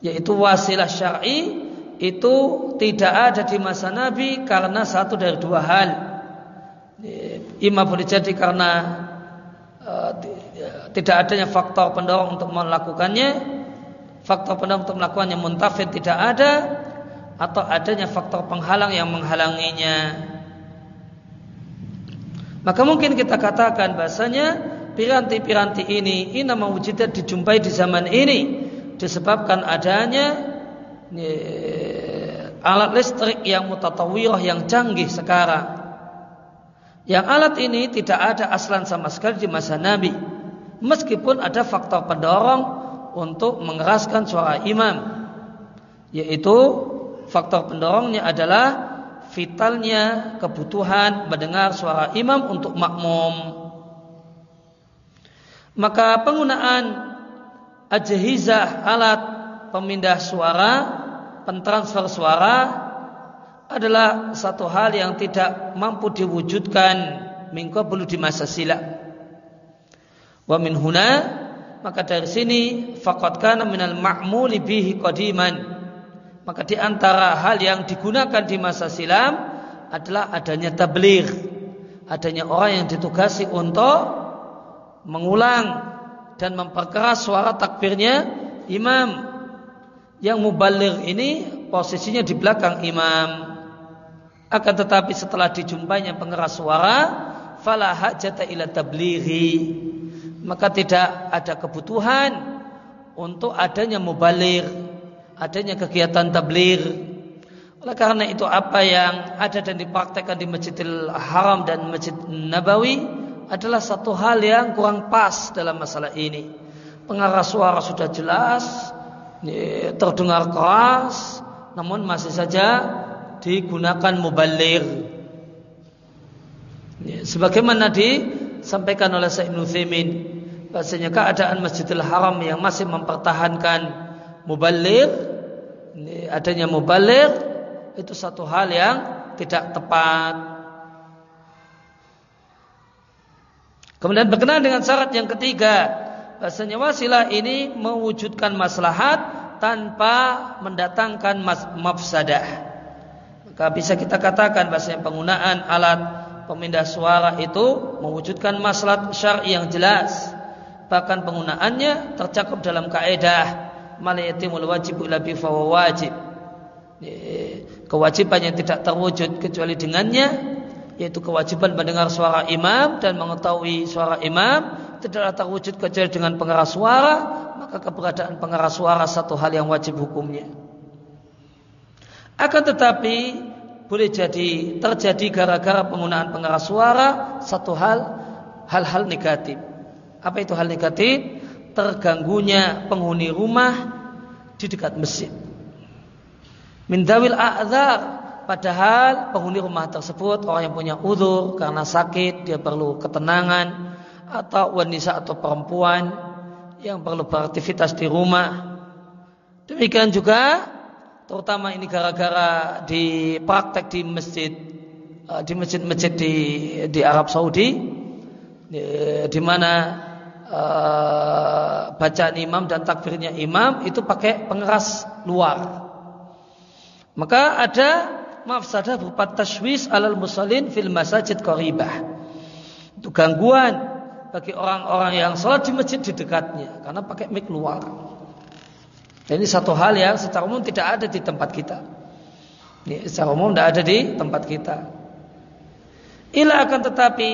yaitu wasilah syar'i itu tidak ada di masa Nabi karena satu dari dua hal. Imam boleh jadi karena Eh, tidak adanya faktor pendorong untuk melakukannya, faktor pendorong untuk melakukannya muntafid tidak ada, atau adanya faktor penghalang yang menghalanginya. Maka mungkin kita katakan bahasanya piranti-piranti ini ini mewujudat dijumpai di zaman ini disebabkan adanya alat listrik yang mutatawirah yang canggih sekarang yang alat ini tidak ada aslan sama sekali di masa Nabi. Meskipun ada faktor pendorong untuk mengeraskan suara imam. Yaitu faktor pendorongnya adalah vitalnya kebutuhan mendengar suara imam untuk makmum. Maka penggunaan ajhizah alat pemindah suara, pentransfer suara adalah satu hal yang tidak mampu diwujudkan minggu belum di masa silam. Wa min huna maka dari sini faqad kana minal ma'muli bihi qadiman. Maka di antara hal yang digunakan di masa silam adalah adanya tabligh, adanya orang yang ditugasi untuk mengulang dan memperkeras suara takbirnya imam. Yang mubaligh ini posisinya di belakang imam. Akan tetapi setelah dijumpainya pengeras suara, fala hajata ila tablighi. Maka tidak ada kebutuhan untuk adanya mubalir, adanya kegiatan tabligh. Oleh karena itu apa yang ada dan dipraktekkan di Masjidil Haram dan Masjid Nabawi adalah satu hal yang kurang pas dalam masalah ini. Pengeras suara sudah jelas, terdengar keras, namun masih saja digunakan mubalir. Sebagaimana disampaikan oleh Syekh Nuthimin bahasanya keadaan Masjidil Haram yang masih mempertahankan mubalir adanya mubalir itu satu hal yang tidak tepat. Kemudian berkenaan dengan syarat yang ketiga, bahasanya wasilah ini mewujudkan maslahat tanpa mendatangkan mafsadah. Maka bisa kita katakan bahasanya penggunaan alat pemindah suara itu mewujudkan maslahat syar'i yang jelas. Bahkan penggunaannya tercakup dalam kaidah malayatimul wajib ila wajib. Kewajiban yang tidak terwujud kecuali dengannya yaitu kewajiban mendengar suara imam dan mengetahui suara imam tidaklah terwujud kecuali dengan pengeras suara maka keberadaan pengeras suara satu hal yang wajib hukumnya. Akan tetapi boleh jadi terjadi gara-gara penggunaan pengeras suara satu hal hal-hal negatif. Apa itu hal negatif? Terganggunya penghuni rumah di dekat masjid. Mindawil a'zar Padahal penghuni rumah tersebut orang yang punya udur karena sakit dia perlu ketenangan atau wanita atau perempuan yang perlu beraktivitas di rumah. Demikian juga terutama ini gara-gara di praktek di masjid eh, di masjid-masjid di di Arab Saudi di, di mana uh, bacaan imam dan takbirnya imam itu pakai pengeras luar. Maka ada mafsadah berupa tashwis alal musallin fil masajid qaribah. Itu gangguan bagi orang-orang yang sholat di masjid di dekatnya karena pakai mic luar. Dan ini satu hal yang secara umum tidak ada di tempat kita. Ini secara umum tidak ada di tempat kita. Ila akan tetapi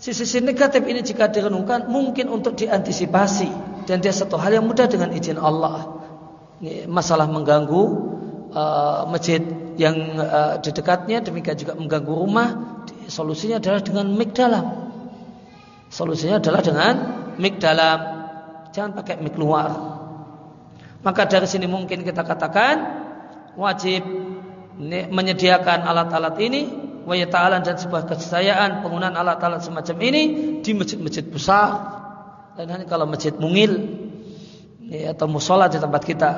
sisi-sisi negatif ini jika direnungkan mungkin untuk diantisipasi dan dia satu hal yang mudah dengan izin Allah. Masalah mengganggu uh, masjid yang uh, di dekatnya demikian juga mengganggu rumah solusinya adalah dengan mic dalam. Solusinya adalah dengan mic dalam. Jangan pakai mic luar. Maka dari sini mungkin kita katakan wajib menyediakan alat-alat ini wa ta'ala dan sebuah kesayaan penggunaan alat-alat semacam ini di masjid-masjid besar. Dan hanya kalau masjid mungil atau musola di tempat kita.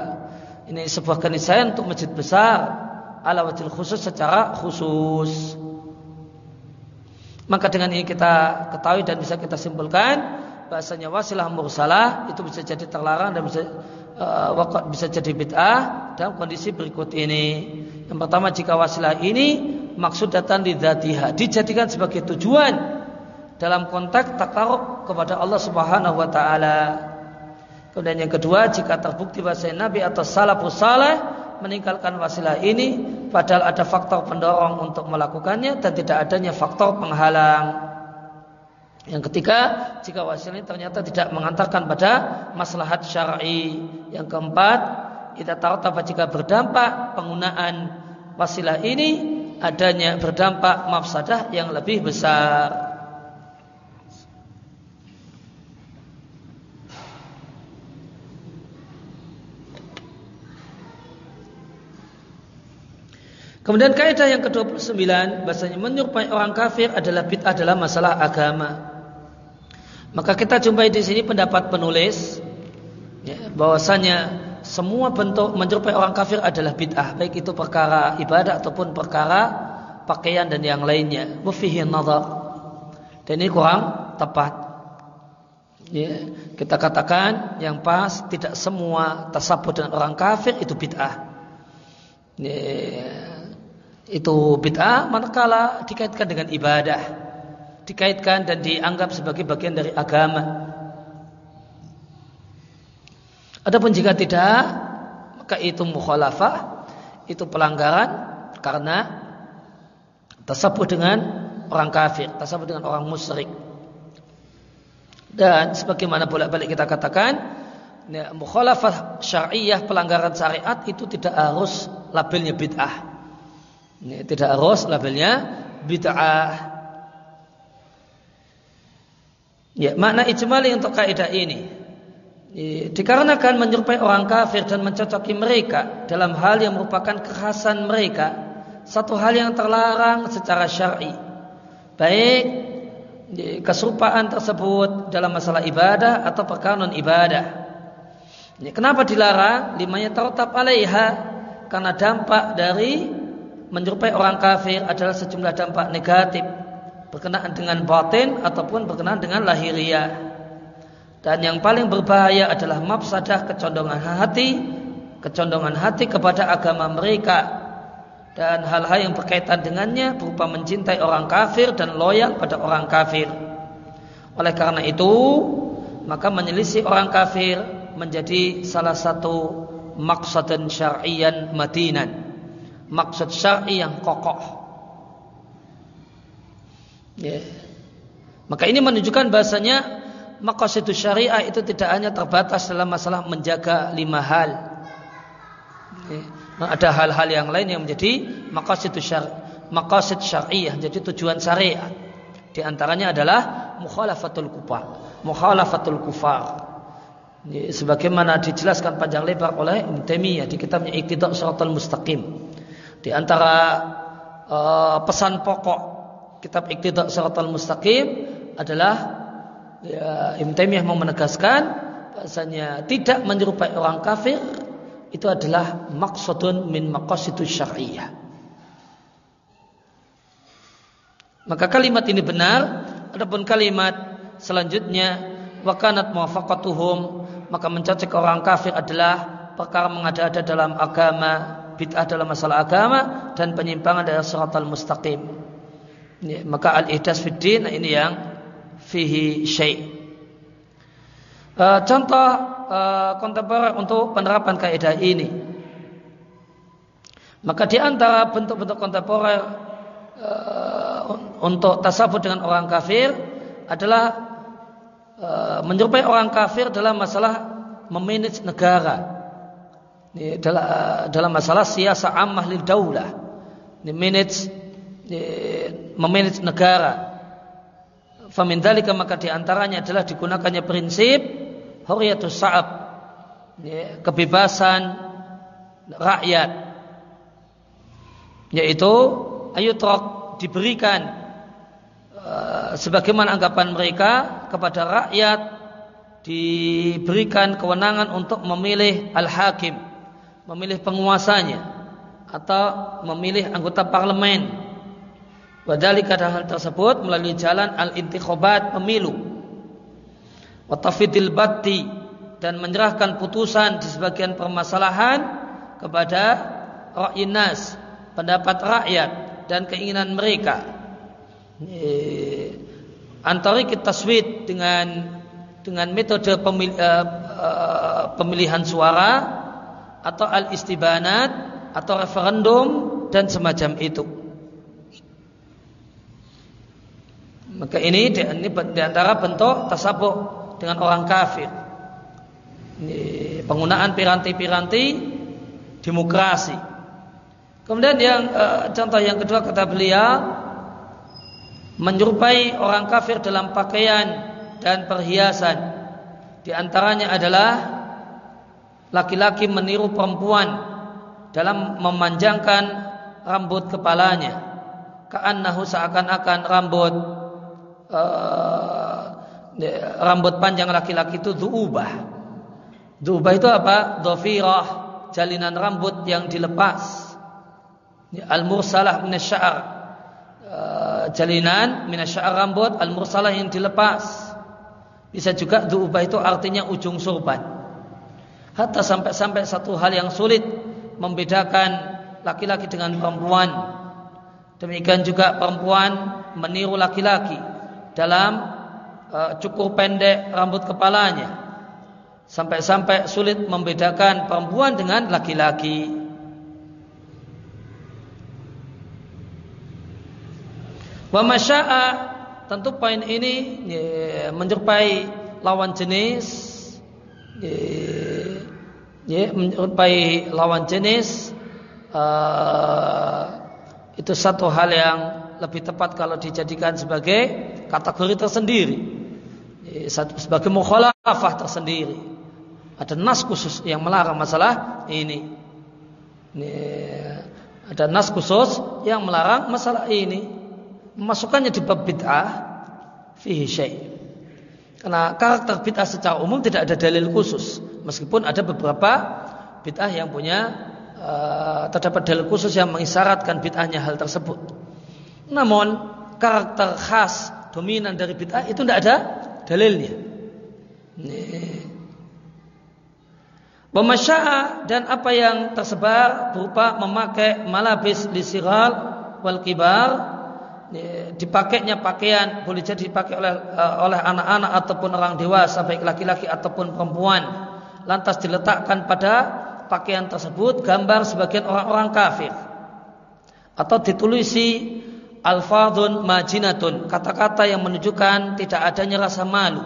Ini sebuah keniscayaan untuk masjid besar ala wajil khusus secara khusus. Maka dengan ini kita ketahui dan bisa kita simpulkan bahasanya wasilah mursalah itu bisa jadi terlarang dan bisa uh, bisa jadi bid'ah dalam kondisi berikut ini. Yang pertama jika wasilah ini maksud datang di dzatiha dijadikan sebagai tujuan dalam konteks takarub kepada Allah Subhanahu wa taala. Kemudian yang kedua jika terbukti bahasa Nabi atau salafus saleh meninggalkan wasilah ini padahal ada faktor pendorong untuk melakukannya dan tidak adanya faktor penghalang. Yang ketiga, jika wasilah ini ternyata tidak mengantarkan pada maslahat syar'i. Yang keempat, kita tahu apa jika berdampak penggunaan wasilah ini adanya berdampak mafsadah yang lebih besar. Kemudian kaidah yang ke-29 bahasanya menyerupai orang kafir adalah bid'ah dalam masalah agama. Maka kita jumpai di sini pendapat penulis ya, bahwasanya semua bentuk menyerupai orang kafir adalah bid'ah, baik itu perkara ibadah ataupun perkara pakaian dan yang lainnya. Wafihi nazar. Dan ini kurang tepat. Ya, kita katakan yang pas tidak semua tasabbuh dengan orang kafir itu bid'ah. Ya, itu bid'ah manakala dikaitkan dengan ibadah dikaitkan dan dianggap sebagai bagian dari agama adapun jika tidak maka itu mukhalafah itu pelanggaran karena tersebut dengan orang kafir tersebut dengan orang musyrik dan sebagaimana bolak-balik kita katakan ya, mukhalafah syariah pelanggaran syariat itu tidak harus labelnya bid'ah ini tidak harus labelnya bid'ah. Ya, makna ijmali untuk kaidah ini dikarenakan menyerupai orang kafir dan mencocoki mereka dalam hal yang merupakan kekhasan mereka, satu hal yang terlarang secara syar'i. Baik keserupaan tersebut dalam masalah ibadah atau perkara non ibadah. Kenapa dilarang? Limanya tertap alaiha karena dampak dari menyerupai orang kafir adalah sejumlah dampak negatif berkenaan dengan batin ataupun berkenaan dengan lahiriah. Dan yang paling berbahaya adalah mafsadah kecondongan hati, kecondongan hati kepada agama mereka dan hal-hal yang berkaitan dengannya berupa mencintai orang kafir dan loyal pada orang kafir. Oleh karena itu, maka menyelisih orang kafir menjadi salah satu maksud dan syar'iyan madinan maksud syar'i yang kokoh. Ya. Maka ini menunjukkan bahasanya maqasid syariah itu tidak hanya terbatas dalam masalah menjaga lima hal. Nah, ada hal-hal yang lain yang menjadi maqasid syari maqasid syariah, jadi tujuan syariat. Di antaranya adalah mukhalafatul kufar, mukhalafatul kufar. Ya, sebagaimana dijelaskan panjang lebar oleh Ibnu Taimiyah di kitabnya Iqtida' Shiratal Mustaqim. Di antara uh, pesan pokok kitab Iqtida' Shiratal Mustaqim adalah ya, Ibn Taimiyah mau menegaskan bahasanya tidak menyerupai orang kafir itu adalah maksudun min maqasidus syar'iyyah. Maka kalimat ini benar, adapun kalimat selanjutnya wakanat muwafaqatuhum maka mencocok orang kafir adalah perkara mengada-ada dalam agama bid'ah dalam masalah agama dan penyimpangan dari suratul mustaqim ya, maka al-ihdas fiddin nah ini yang fihi syai' uh, contoh uh, kontemporer untuk penerapan kaidah ini maka di antara bentuk-bentuk kontemporer uh, untuk tasabut dengan orang kafir adalah Eh, menyerupai orang kafir dalam masalah memanage negara. Ini dalam, dalam masalah siasa ammah lil daulah. Ini manage memanage negara. Famindalika maka di antaranya adalah digunakannya prinsip huriyatus sa'ab. Kebebasan rakyat. Yaitu ayutrok diberikan Eh, sebagaimana anggapan mereka kepada rakyat diberikan kewenangan untuk memilih al-hakim, memilih penguasanya atau memilih anggota parlemen. Wadhalika hal tersebut melalui jalan al-intikhobat pemilu. Watafidil batti dan menyerahkan putusan di sebagian permasalahan kepada rakyat pendapat rakyat dan keinginan mereka Eh, antara kita swit dengan dengan metode pemil, uh, uh, pemilihan suara atau al istibanat atau referendum dan semacam itu. Maka ini ini di antara bentuk tasabuk dengan orang kafir. Ini penggunaan piranti-piranti demokrasi. Kemudian yang uh, contoh yang kedua kata beliau menyerupai orang kafir dalam pakaian dan perhiasan. Di antaranya adalah laki-laki meniru perempuan dalam memanjangkan rambut kepalanya. Ka'annahu seakan-akan rambut uh, rambut panjang laki-laki itu du'ubah. Du'ubah itu apa? Dhafirah, jalinan rambut yang dilepas. Al-mursalah minasya'ar Eh, jalinan minasya'ar rambut al-mursalah yang dilepas. Bisa juga du'ubah itu artinya ujung sorban. Hatta sampai-sampai satu hal yang sulit membedakan laki-laki dengan perempuan. Demikian juga perempuan meniru laki-laki dalam uh, cukur pendek rambut kepalanya. Sampai-sampai sulit membedakan perempuan dengan laki-laki. Wa masya'a tentu poin ini ya, menyerupai lawan jenis ya, menyerupai lawan jenis itu satu hal yang lebih tepat kalau dijadikan sebagai kategori tersendiri ya, sebagai mukhalafah tersendiri ada nas khusus yang melarang masalah ini ya, ada nas khusus yang melarang masalah ini memasukkannya di bab bid'ah fihi syai. Karena karakter bid'ah secara umum tidak ada dalil khusus, meskipun ada beberapa bid'ah yang punya uh, terdapat dalil khusus yang mengisyaratkan bid'ahnya hal tersebut. Namun karakter khas dominan dari bid'ah itu tidak ada dalilnya. Pemasya'a dan apa yang tersebar berupa memakai malabis lisiral wal kibar dipakainya pakaian boleh jadi dipakai oleh uh, oleh anak-anak ataupun orang dewasa baik laki-laki ataupun perempuan lantas diletakkan pada pakaian tersebut gambar sebagian orang-orang kafir atau ditulisi alfadun majinatun kata-kata yang menunjukkan tidak adanya rasa malu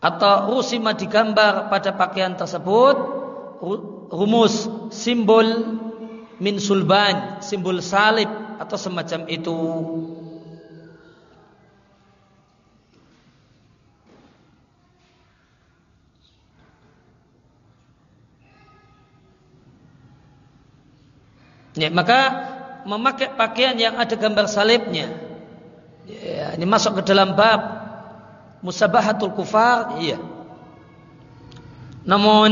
atau rusima digambar pada pakaian tersebut rumus simbol min sulban simbol salib atau semacam itu. Ya, maka memakai pakaian yang ada gambar salibnya. Ya, ini masuk ke dalam bab musabahatul kufar, iya. Namun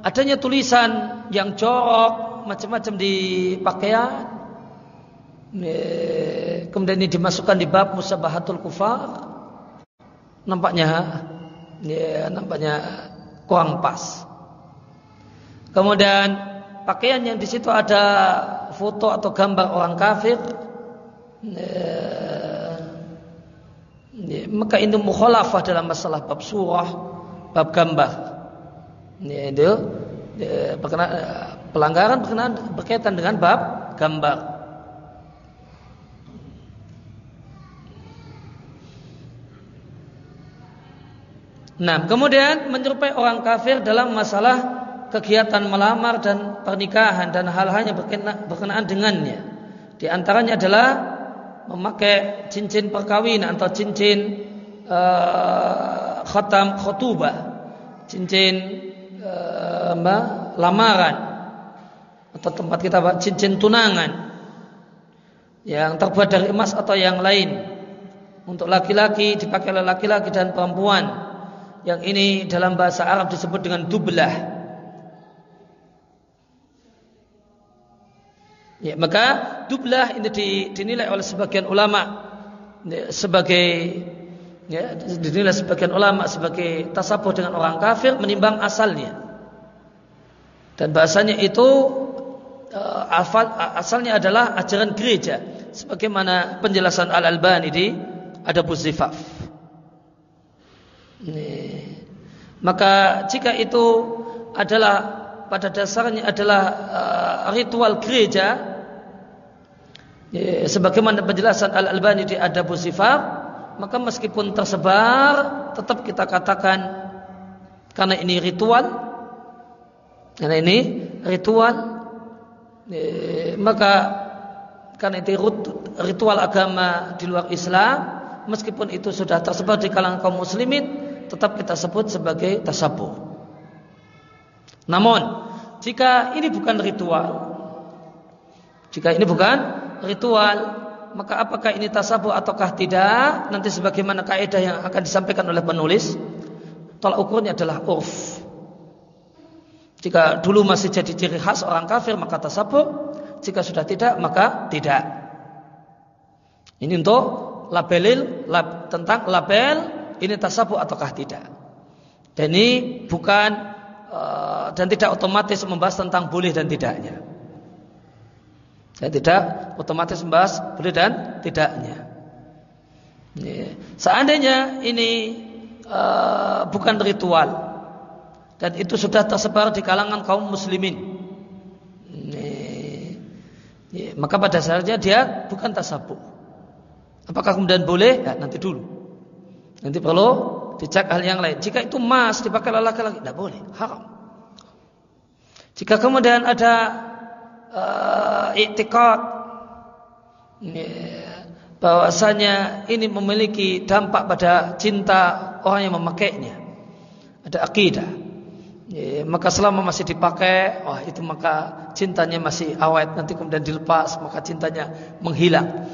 adanya tulisan yang jorok macam-macam di pakaian kemudian ini dimasukkan di bab musabahatul kufar nampaknya ya nampaknya kurang pas. Kemudian pakaian yang di situ ada foto atau gambar orang kafir ya, ya, maka itu mukhalafah dalam masalah bab surah, bab gambar. Ya, itu berkenaan, pelanggaran berkenaan berkaitan dengan bab gambar. Nah, kemudian menyerupai orang kafir dalam masalah kegiatan melamar dan pernikahan dan hal-hal yang berkenaan dengannya. Di antaranya adalah memakai cincin perkawinan atau cincin uh, khatam khutubah, cincin uh, lamaran. Atau tempat kita cincin tunangan. Yang terbuat dari emas atau yang lain. Untuk laki-laki dipakai oleh laki-laki dan perempuan. Yang ini dalam bahasa Arab disebut dengan dublah. Ya, maka dublah ini dinilai oleh sebagian ulama ya, sebagai ya, dinilai sebagian ulama sebagai tasabuh dengan orang kafir menimbang asalnya. Dan bahasanya itu afal, asalnya adalah ajaran gereja sebagaimana penjelasan Al-Albani di Adabuz Zifaf. Maka jika itu adalah pada dasarnya adalah uh, ritual gereja ya, sebagaimana penjelasan Al Albani di Adabu Sifar maka meskipun tersebar tetap kita katakan karena ini ritual karena ini ritual ya, maka karena itu ritual agama di luar Islam meskipun itu sudah tersebar di kalangan kaum muslimin tetap kita sebut sebagai tasabuh. Namun, jika ini bukan ritual, jika ini bukan ritual, maka apakah ini tasabuh ataukah tidak? Nanti sebagaimana kaidah yang akan disampaikan oleh penulis, tolak ukurnya adalah urf. Jika dulu masih jadi ciri khas orang kafir maka tasabuh, jika sudah tidak maka tidak. Ini untuk labelil lab, tentang label ini tasabuh ataukah tidak. Dan ini bukan uh, dan tidak otomatis membahas tentang boleh dan tidaknya. Saya tidak otomatis membahas boleh dan tidaknya. Ini. Seandainya ini uh, bukan ritual dan itu sudah tersebar di kalangan kaum muslimin, ini. Ini. maka pada dasarnya dia bukan tasabuh. Apakah kemudian boleh? Ya, nanti dulu. Nanti perlu dicek hal yang lain. Jika itu emas dipakai oleh laki-laki, tidak boleh, haram. Jika kemudian ada uh, iktikad ya, bahwasanya ini memiliki dampak pada cinta orang yang memakainya, ada akidah. Maka selama masih dipakai, wah itu maka cintanya masih awet. Nanti kemudian dilepas, maka cintanya menghilang.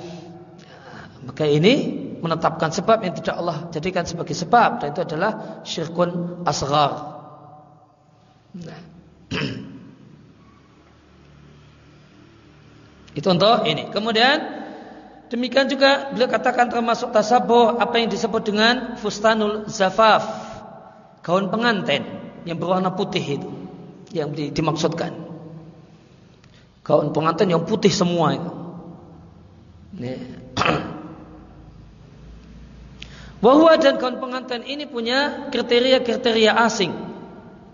Maka ini menetapkan sebab yang tidak Allah jadikan sebagai sebab dan itu adalah syirkun asghar. Nah. itu untuk ini. Kemudian demikian juga beliau katakan termasuk tasabuh apa yang disebut dengan fustanul zafaf, gaun pengantin yang berwarna putih itu yang dimaksudkan. Gaun pengantin yang putih semua itu. Wahwa dan kawan pengantin ini punya kriteria-kriteria asing.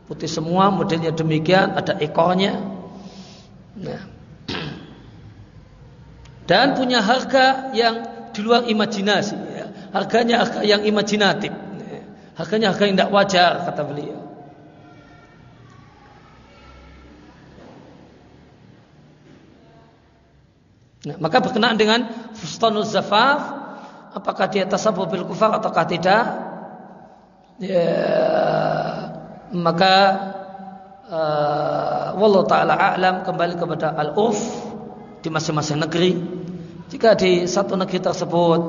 Putih semua, modelnya demikian, ada ekornya. Nah. Dan punya harga yang di luar imajinasi. Ya. Harganya harga yang imajinatif. Harganya harga yang tidak wajar, kata beliau. Nah, maka berkenaan dengan fustanul zafaf apakah dia tasawuf bil kufar ataukah tidak ya, maka uh, wallahu taala a'lam kembali kepada al-urf di masing-masing negeri jika di satu negeri tersebut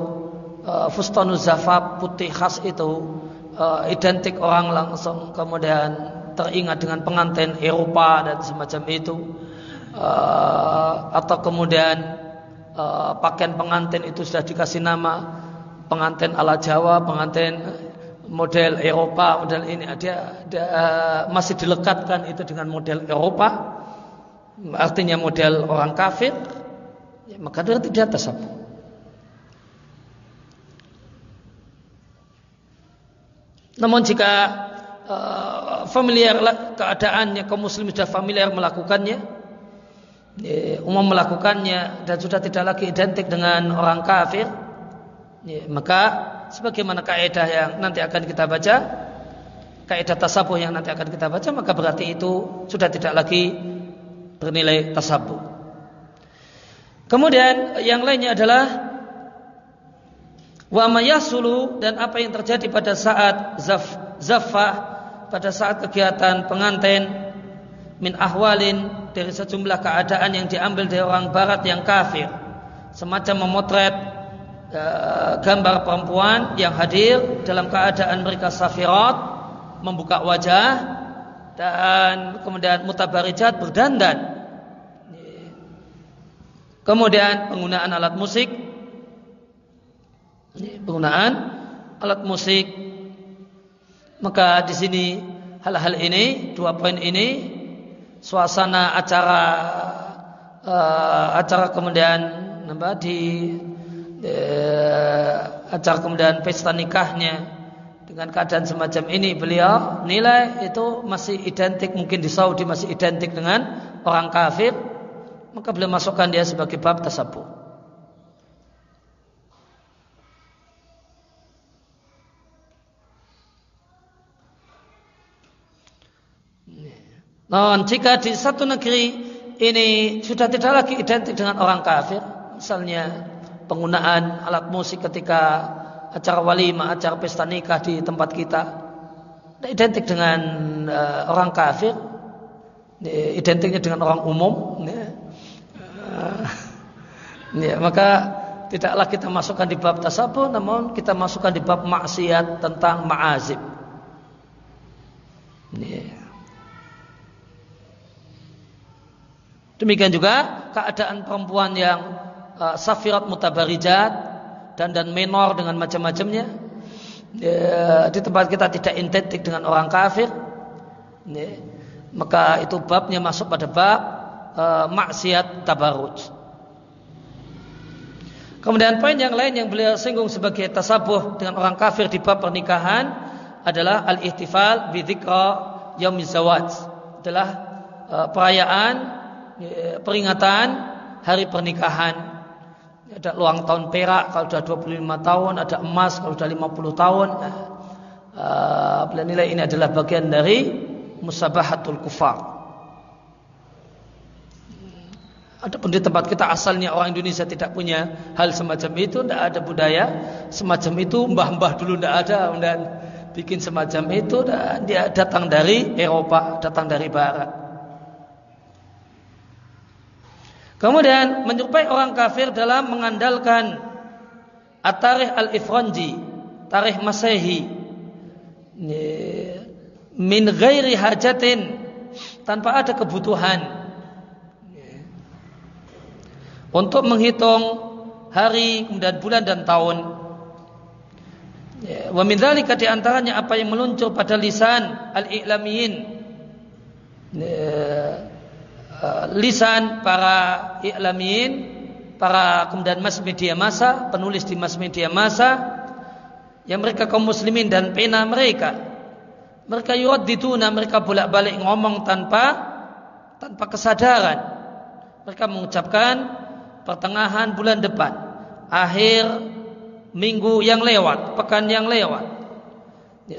uh, fustanuz zafaf putih khas itu uh, identik orang langsung kemudian teringat dengan pengantin Eropa dan semacam itu uh, atau kemudian pakaian pengantin itu sudah dikasih nama pengantin ala Jawa, pengantin model Eropa, model ini dia masih dilekatkan itu dengan model Eropa, artinya model orang kafir, ya, maka dia tidak tasabbuh. Namun jika uh, familiar keadaannya kaum muslim sudah familiar melakukannya, ya, umum melakukannya dan sudah tidak lagi identik dengan orang kafir, ya, maka sebagaimana kaidah yang nanti akan kita baca, kaidah tasabuh yang nanti akan kita baca, maka berarti itu sudah tidak lagi bernilai tasabuh. Kemudian yang lainnya adalah wa mayasulu dan apa yang terjadi pada saat zaf, zafah pada saat kegiatan pengantin min ahwalin dari sejumlah keadaan yang diambil dari orang barat yang kafir. Semacam memotret Eh, gambar perempuan yang hadir dalam keadaan mereka safirat membuka wajah dan kemudian mutabarijat berdandan kemudian penggunaan alat musik. Penggunaan alat musik. Maka di sini hal-hal ini dua poin ini suasana acara uh, acara kemudian apa di eh, acara kemudian pesta nikahnya dengan keadaan semacam ini beliau nilai itu masih identik mungkin di Saudi masih identik dengan orang kafir maka beliau masukkan dia sebagai bab tasabuh Non, jika di satu negeri ini sudah tidak lagi identik dengan orang kafir, misalnya penggunaan alat musik ketika acara walimah, acara pesta nikah di tempat kita identik dengan uh, orang kafir, identiknya dengan orang umum. Ya. Uh, ya, maka tidaklah kita masukkan di bab tasabuh, namun kita masukkan di bab maksiat tentang ma'azib. Ya. Demikian juga keadaan perempuan yang uh, safirat mutabarijat dan dan menor dengan macam-macamnya ya, di tempat kita tidak identik dengan orang kafir ya, maka itu babnya masuk pada bab uh, maksiat tabaruj kemudian poin yang lain yang beliau singgung sebagai tasabuh dengan orang kafir di bab pernikahan adalah al-ihtifal bidzikra yaumil zawaj adalah uh, perayaan ya, peringatan hari pernikahan ada uang tahun perak kalau sudah 25 tahun, ada emas kalau sudah 50 tahun. Uh, nilai ini adalah bagian dari musabahatul kufar. Adapun di tempat kita asalnya orang Indonesia tidak punya hal semacam itu, tidak ada budaya semacam itu, mbah-mbah dulu tidak ada dan bikin semacam itu dan dia datang dari Eropa, datang dari Barat. Kemudian menyerupai orang kafir dalam mengandalkan at-tarikh al-ifranji, tarikh masehi min ghairi hajatin tanpa ada kebutuhan untuk menghitung hari kemudian bulan dan tahun wa min dzalika di antaranya apa yang meluncur pada lisan al-i'lamiyin Eh, lisan para i'lamin, para kemudian mas media masa, penulis di mas media masa yang mereka kaum muslimin dan pena mereka. Mereka yuradiduna, mereka bolak-balik ngomong tanpa tanpa kesadaran. Mereka mengucapkan pertengahan bulan depan, akhir minggu yang lewat, pekan yang lewat.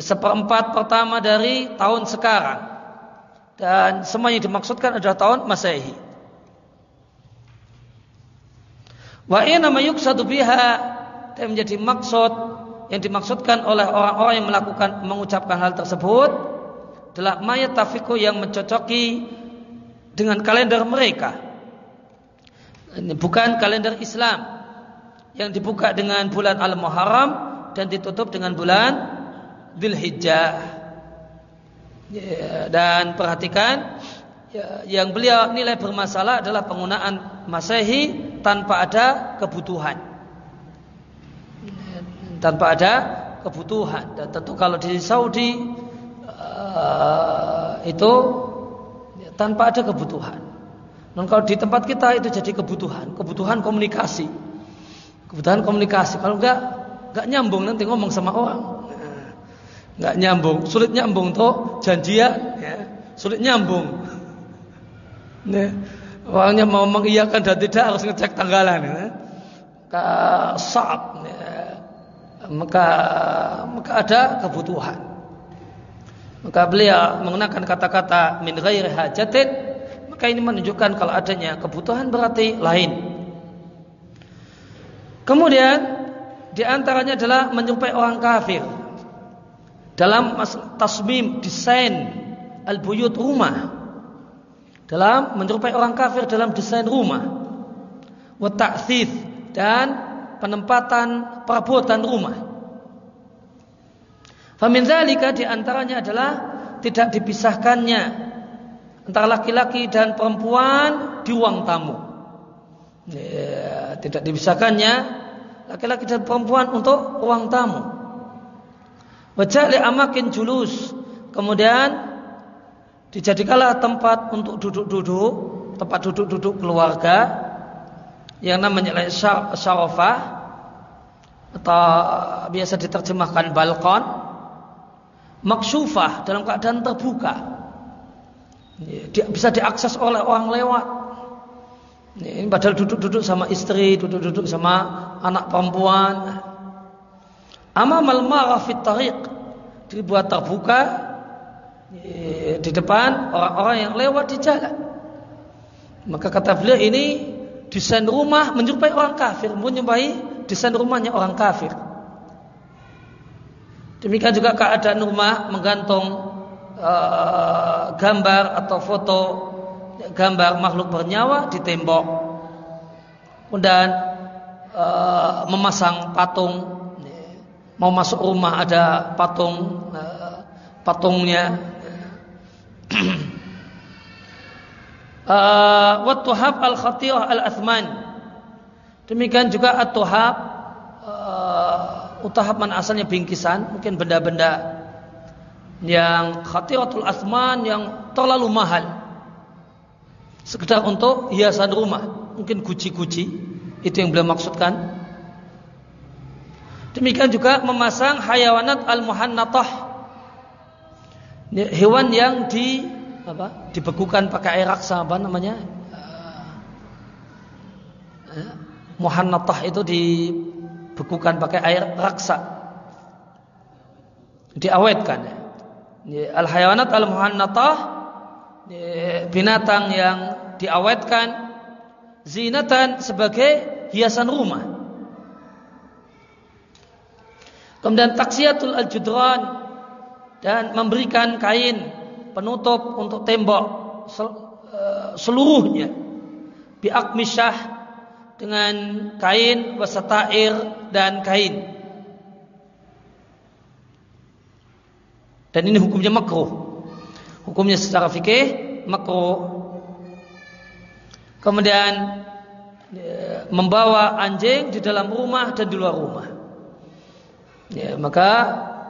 Seperempat pertama dari tahun sekarang dan semua yang dimaksudkan adalah tahun Masehi. Wa nama yuksadu biha dan menjadi maksud yang dimaksudkan oleh orang-orang yang melakukan mengucapkan hal tersebut adalah mayat tafiku yang mencocoki dengan kalender mereka. Ini bukan kalender Islam yang dibuka dengan bulan Al-Muharram dan ditutup dengan bulan Dzulhijjah. Ya, dan perhatikan ya, yang beliau nilai bermasalah adalah penggunaan masehi tanpa ada kebutuhan tanpa ada kebutuhan dan tentu kalau di Saudi uh, itu ya, tanpa ada kebutuhan. Dan kalau di tempat kita itu jadi kebutuhan, kebutuhan komunikasi, kebutuhan komunikasi. Kalau enggak enggak nyambung nanti ngomong sama orang, enggak nyambung, sulit nyambung tuh janjian, ya, sulit nyambung. Ya. Orangnya mau mengiyakan dan tidak harus ngecek tanggalan. Ya. Saat, ya. maka maka ada kebutuhan. Maka beliau menggunakan kata-kata min ghairi hajatin, maka ini menunjukkan kalau adanya kebutuhan berarti lain. Kemudian di antaranya adalah menjumpai orang kafir. Dalam tasmim desain al-buyut rumah. Dalam menyerupai orang kafir dalam desain rumah. Wa dan penempatan perabotan rumah. Famin di antaranya adalah tidak dipisahkannya antara laki-laki dan perempuan di ruang tamu. Ya, tidak dipisahkannya laki-laki dan perempuan untuk ruang tamu. Wajah amakin julus. Kemudian dijadikanlah tempat untuk duduk-duduk, tempat duduk-duduk keluarga yang namanya syarafah atau biasa diterjemahkan balkon maksufah dalam keadaan terbuka bisa diakses oleh orang lewat ini padahal duduk-duduk sama istri duduk-duduk sama anak perempuan amamal marafit tariq dibuat terbuka di depan orang-orang yang lewat di jalan. Maka kata beliau ini desain rumah menyerupai orang kafir, menyerupai desain rumahnya orang kafir. Demikian juga keadaan rumah menggantung uh, gambar atau foto gambar makhluk bernyawa di tembok. Kemudian uh, memasang patung. Mau masuk rumah ada patung uh, patungnya. Uh, tuhab al khatiyah al athman demikian juga at-tuhab uh, utahab man asalnya bingkisan mungkin benda-benda yang khatiratul athman yang terlalu mahal. Sekedar untuk hiasan rumah. Mungkin guci-guci itu yang beliau maksudkan. Demikian juga memasang hayawanat al-muhannatah. Hewan yang di apa dibekukan pakai air raksa apa namanya? Uh, muhannatah itu dibekukan pakai air raksa. Diawetkan al hayawanat al muhannatah binatang yang diawetkan zinatan sebagai hiasan rumah. Kemudian taksiatul al judran dan memberikan kain penutup untuk tembok eh, seluruhnya. Biakmisyah dengan kain wasatair dan kain dan ini hukumnya makruh. Hukumnya secara fikih makruh. Kemudian eh, membawa anjing di dalam rumah dan di luar rumah. Ya, maka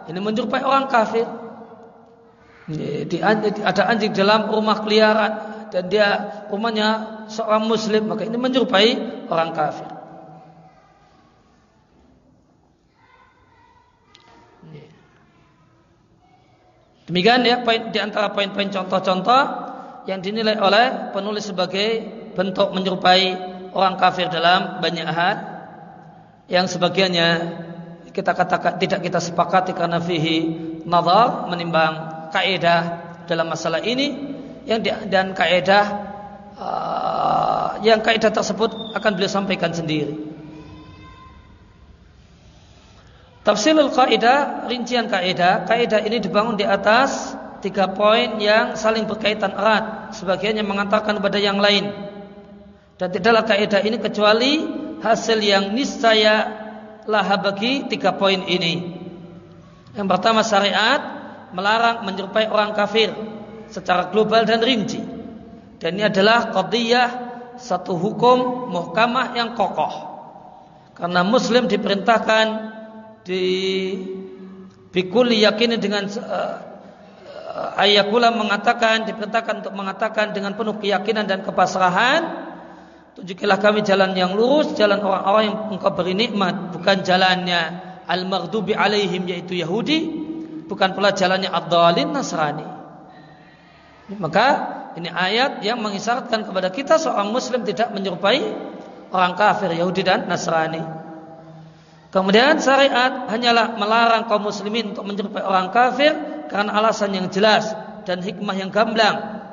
ini menyerupai orang kafir. Di, ada anjing dalam rumah keliaran dan dia rumahnya seorang muslim maka ini menyerupai orang kafir. Demikian ya poin di antara poin-poin contoh-contoh yang dinilai oleh penulis sebagai bentuk menyerupai orang kafir dalam banyak hal yang sebagiannya kita katakan tidak kita sepakati karena fihi nazar menimbang kaidah dalam masalah ini yang di, dan kaidah uh, yang kaidah tersebut akan beliau sampaikan sendiri. Tafsirul kaidah, rincian kaidah, kaidah ini dibangun di atas tiga poin yang saling berkaitan erat, sebagian yang mengantarkan kepada yang lain. Dan tidaklah kaidah ini kecuali hasil yang niscaya laha bagi tiga poin ini. Yang pertama syariat, melarang menyerupai orang kafir secara global dan rinci. Dan ini adalah qadiyah satu hukum muhkamah yang kokoh. Karena muslim diperintahkan di Bikul yakin dengan uh, ayakula mengatakan diperintahkan untuk mengatakan dengan penuh keyakinan dan kepasrahan tunjukilah kami jalan yang lurus jalan orang-orang yang engkau beri nikmat bukan jalannya al-maghdubi alaihim yaitu Yahudi bukan pula jalannya ad-dhalin Nasrani. Maka ini ayat yang mengisyaratkan kepada kita seorang muslim tidak menyerupai orang kafir Yahudi dan Nasrani Kemudian syariat hanyalah melarang kaum muslimin untuk menyerupai orang kafir karena alasan yang jelas dan hikmah yang gamblang.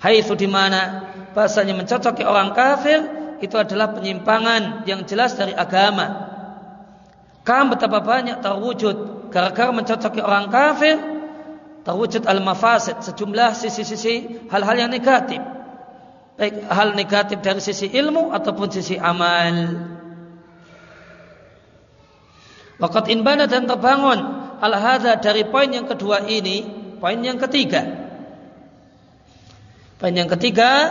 Hai itu di mana bahasanya mencocoki orang kafir itu adalah penyimpangan yang jelas dari agama. Kam betapa banyak terwujud gara-gara mencocoki orang kafir terwujud al-mafasid sejumlah sisi-sisi hal-hal yang negatif. Baik hal negatif dari sisi ilmu ataupun sisi amal. Waqat inbana dan terbangun al hadza dari poin yang kedua ini, poin yang ketiga. Poin yang ketiga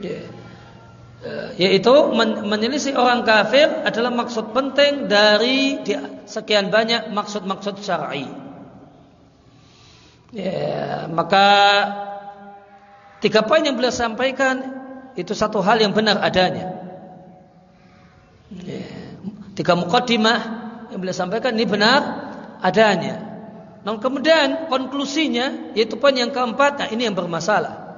ya, eh, yaitu menyelisih orang kafir adalah maksud penting dari sekian banyak maksud-maksud syar'i. Ya, maka tiga poin yang beliau sampaikan itu satu hal yang benar adanya. Tiga mukaddimah yang beliau sampaikan ini benar adanya. Namun kemudian konklusinya yaitu poin yang keempat, nah ini yang bermasalah.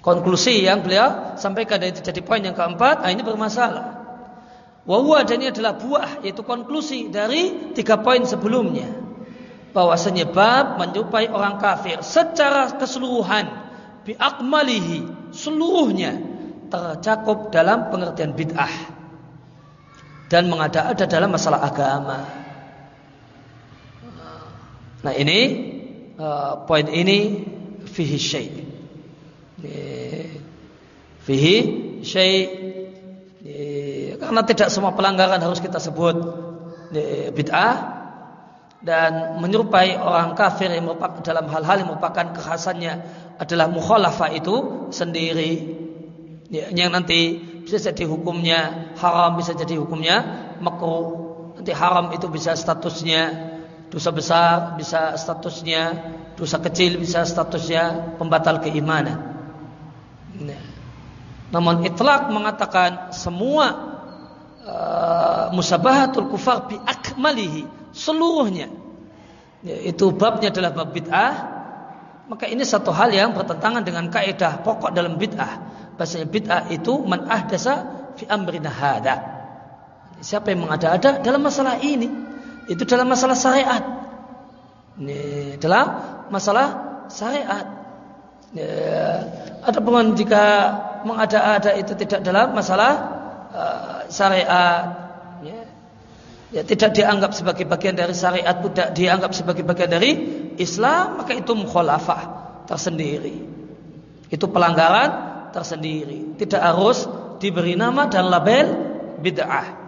Konklusi yang beliau sampaikan itu jadi poin yang keempat, nah ini bermasalah. Wawa dan ini adalah buah yaitu konklusi dari tiga poin sebelumnya. Bahwasanya bab menyerupai orang kafir secara keseluruhan biakmalihi seluruhnya tercakup dalam pengertian bid'ah dan mengada-ada dalam masalah agama. Nah ini uh, poin ini fihi syai. Fihi syai karena tidak semua pelanggaran harus kita sebut bid'ah dan menyerupai orang kafir yang merupakan dalam hal-hal yang merupakan kekhasannya adalah mukhalafah itu sendiri yang nanti bisa jadi hukumnya haram bisa jadi hukumnya makruh. Nanti haram itu bisa statusnya dosa besar bisa statusnya dosa kecil bisa statusnya pembatal keimanan. Nah. namun itlak mengatakan semua uh, musabahatul kufar bi akmalihi seluruhnya. Ya, itu babnya adalah bab bid'ah. Maka ini satu hal yang bertentangan dengan kaidah pokok dalam bid'ah bahasanya bid'ah itu man ahdasa fi amrina hada. Siapa yang mengada-ada dalam masalah ini? Itu dalam masalah syariat. Ini dalam masalah syariat. Ya, adapun jika mengada-ada itu tidak dalam masalah uh, syariat, ya, ya tidak dianggap sebagai bagian dari syariat, tidak dianggap sebagai bagian dari Islam, maka itu mukhalafah tersendiri. Itu pelanggaran tersendiri. Tidak harus diberi nama dan label bid'ah.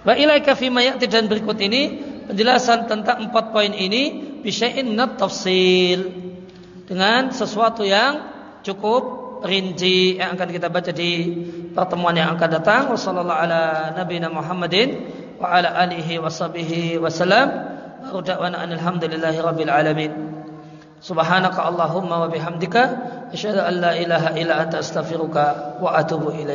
Wa ilaika fi dan berikut ini penjelasan tentang empat poin ini bisyai'in minat tafsil dengan sesuatu yang cukup rinci yang akan kita baca di pertemuan yang akan datang. Wassallallahu ala nabiyina Muhammadin wa ala alihi washabihi wasallam. Wa da'wana alhamdulillahi rabbil alamin. Subhanaka Allahumma wa bihamdika asyhadu an la ilaha illa anta astaghfiruka wa atubu ilaik.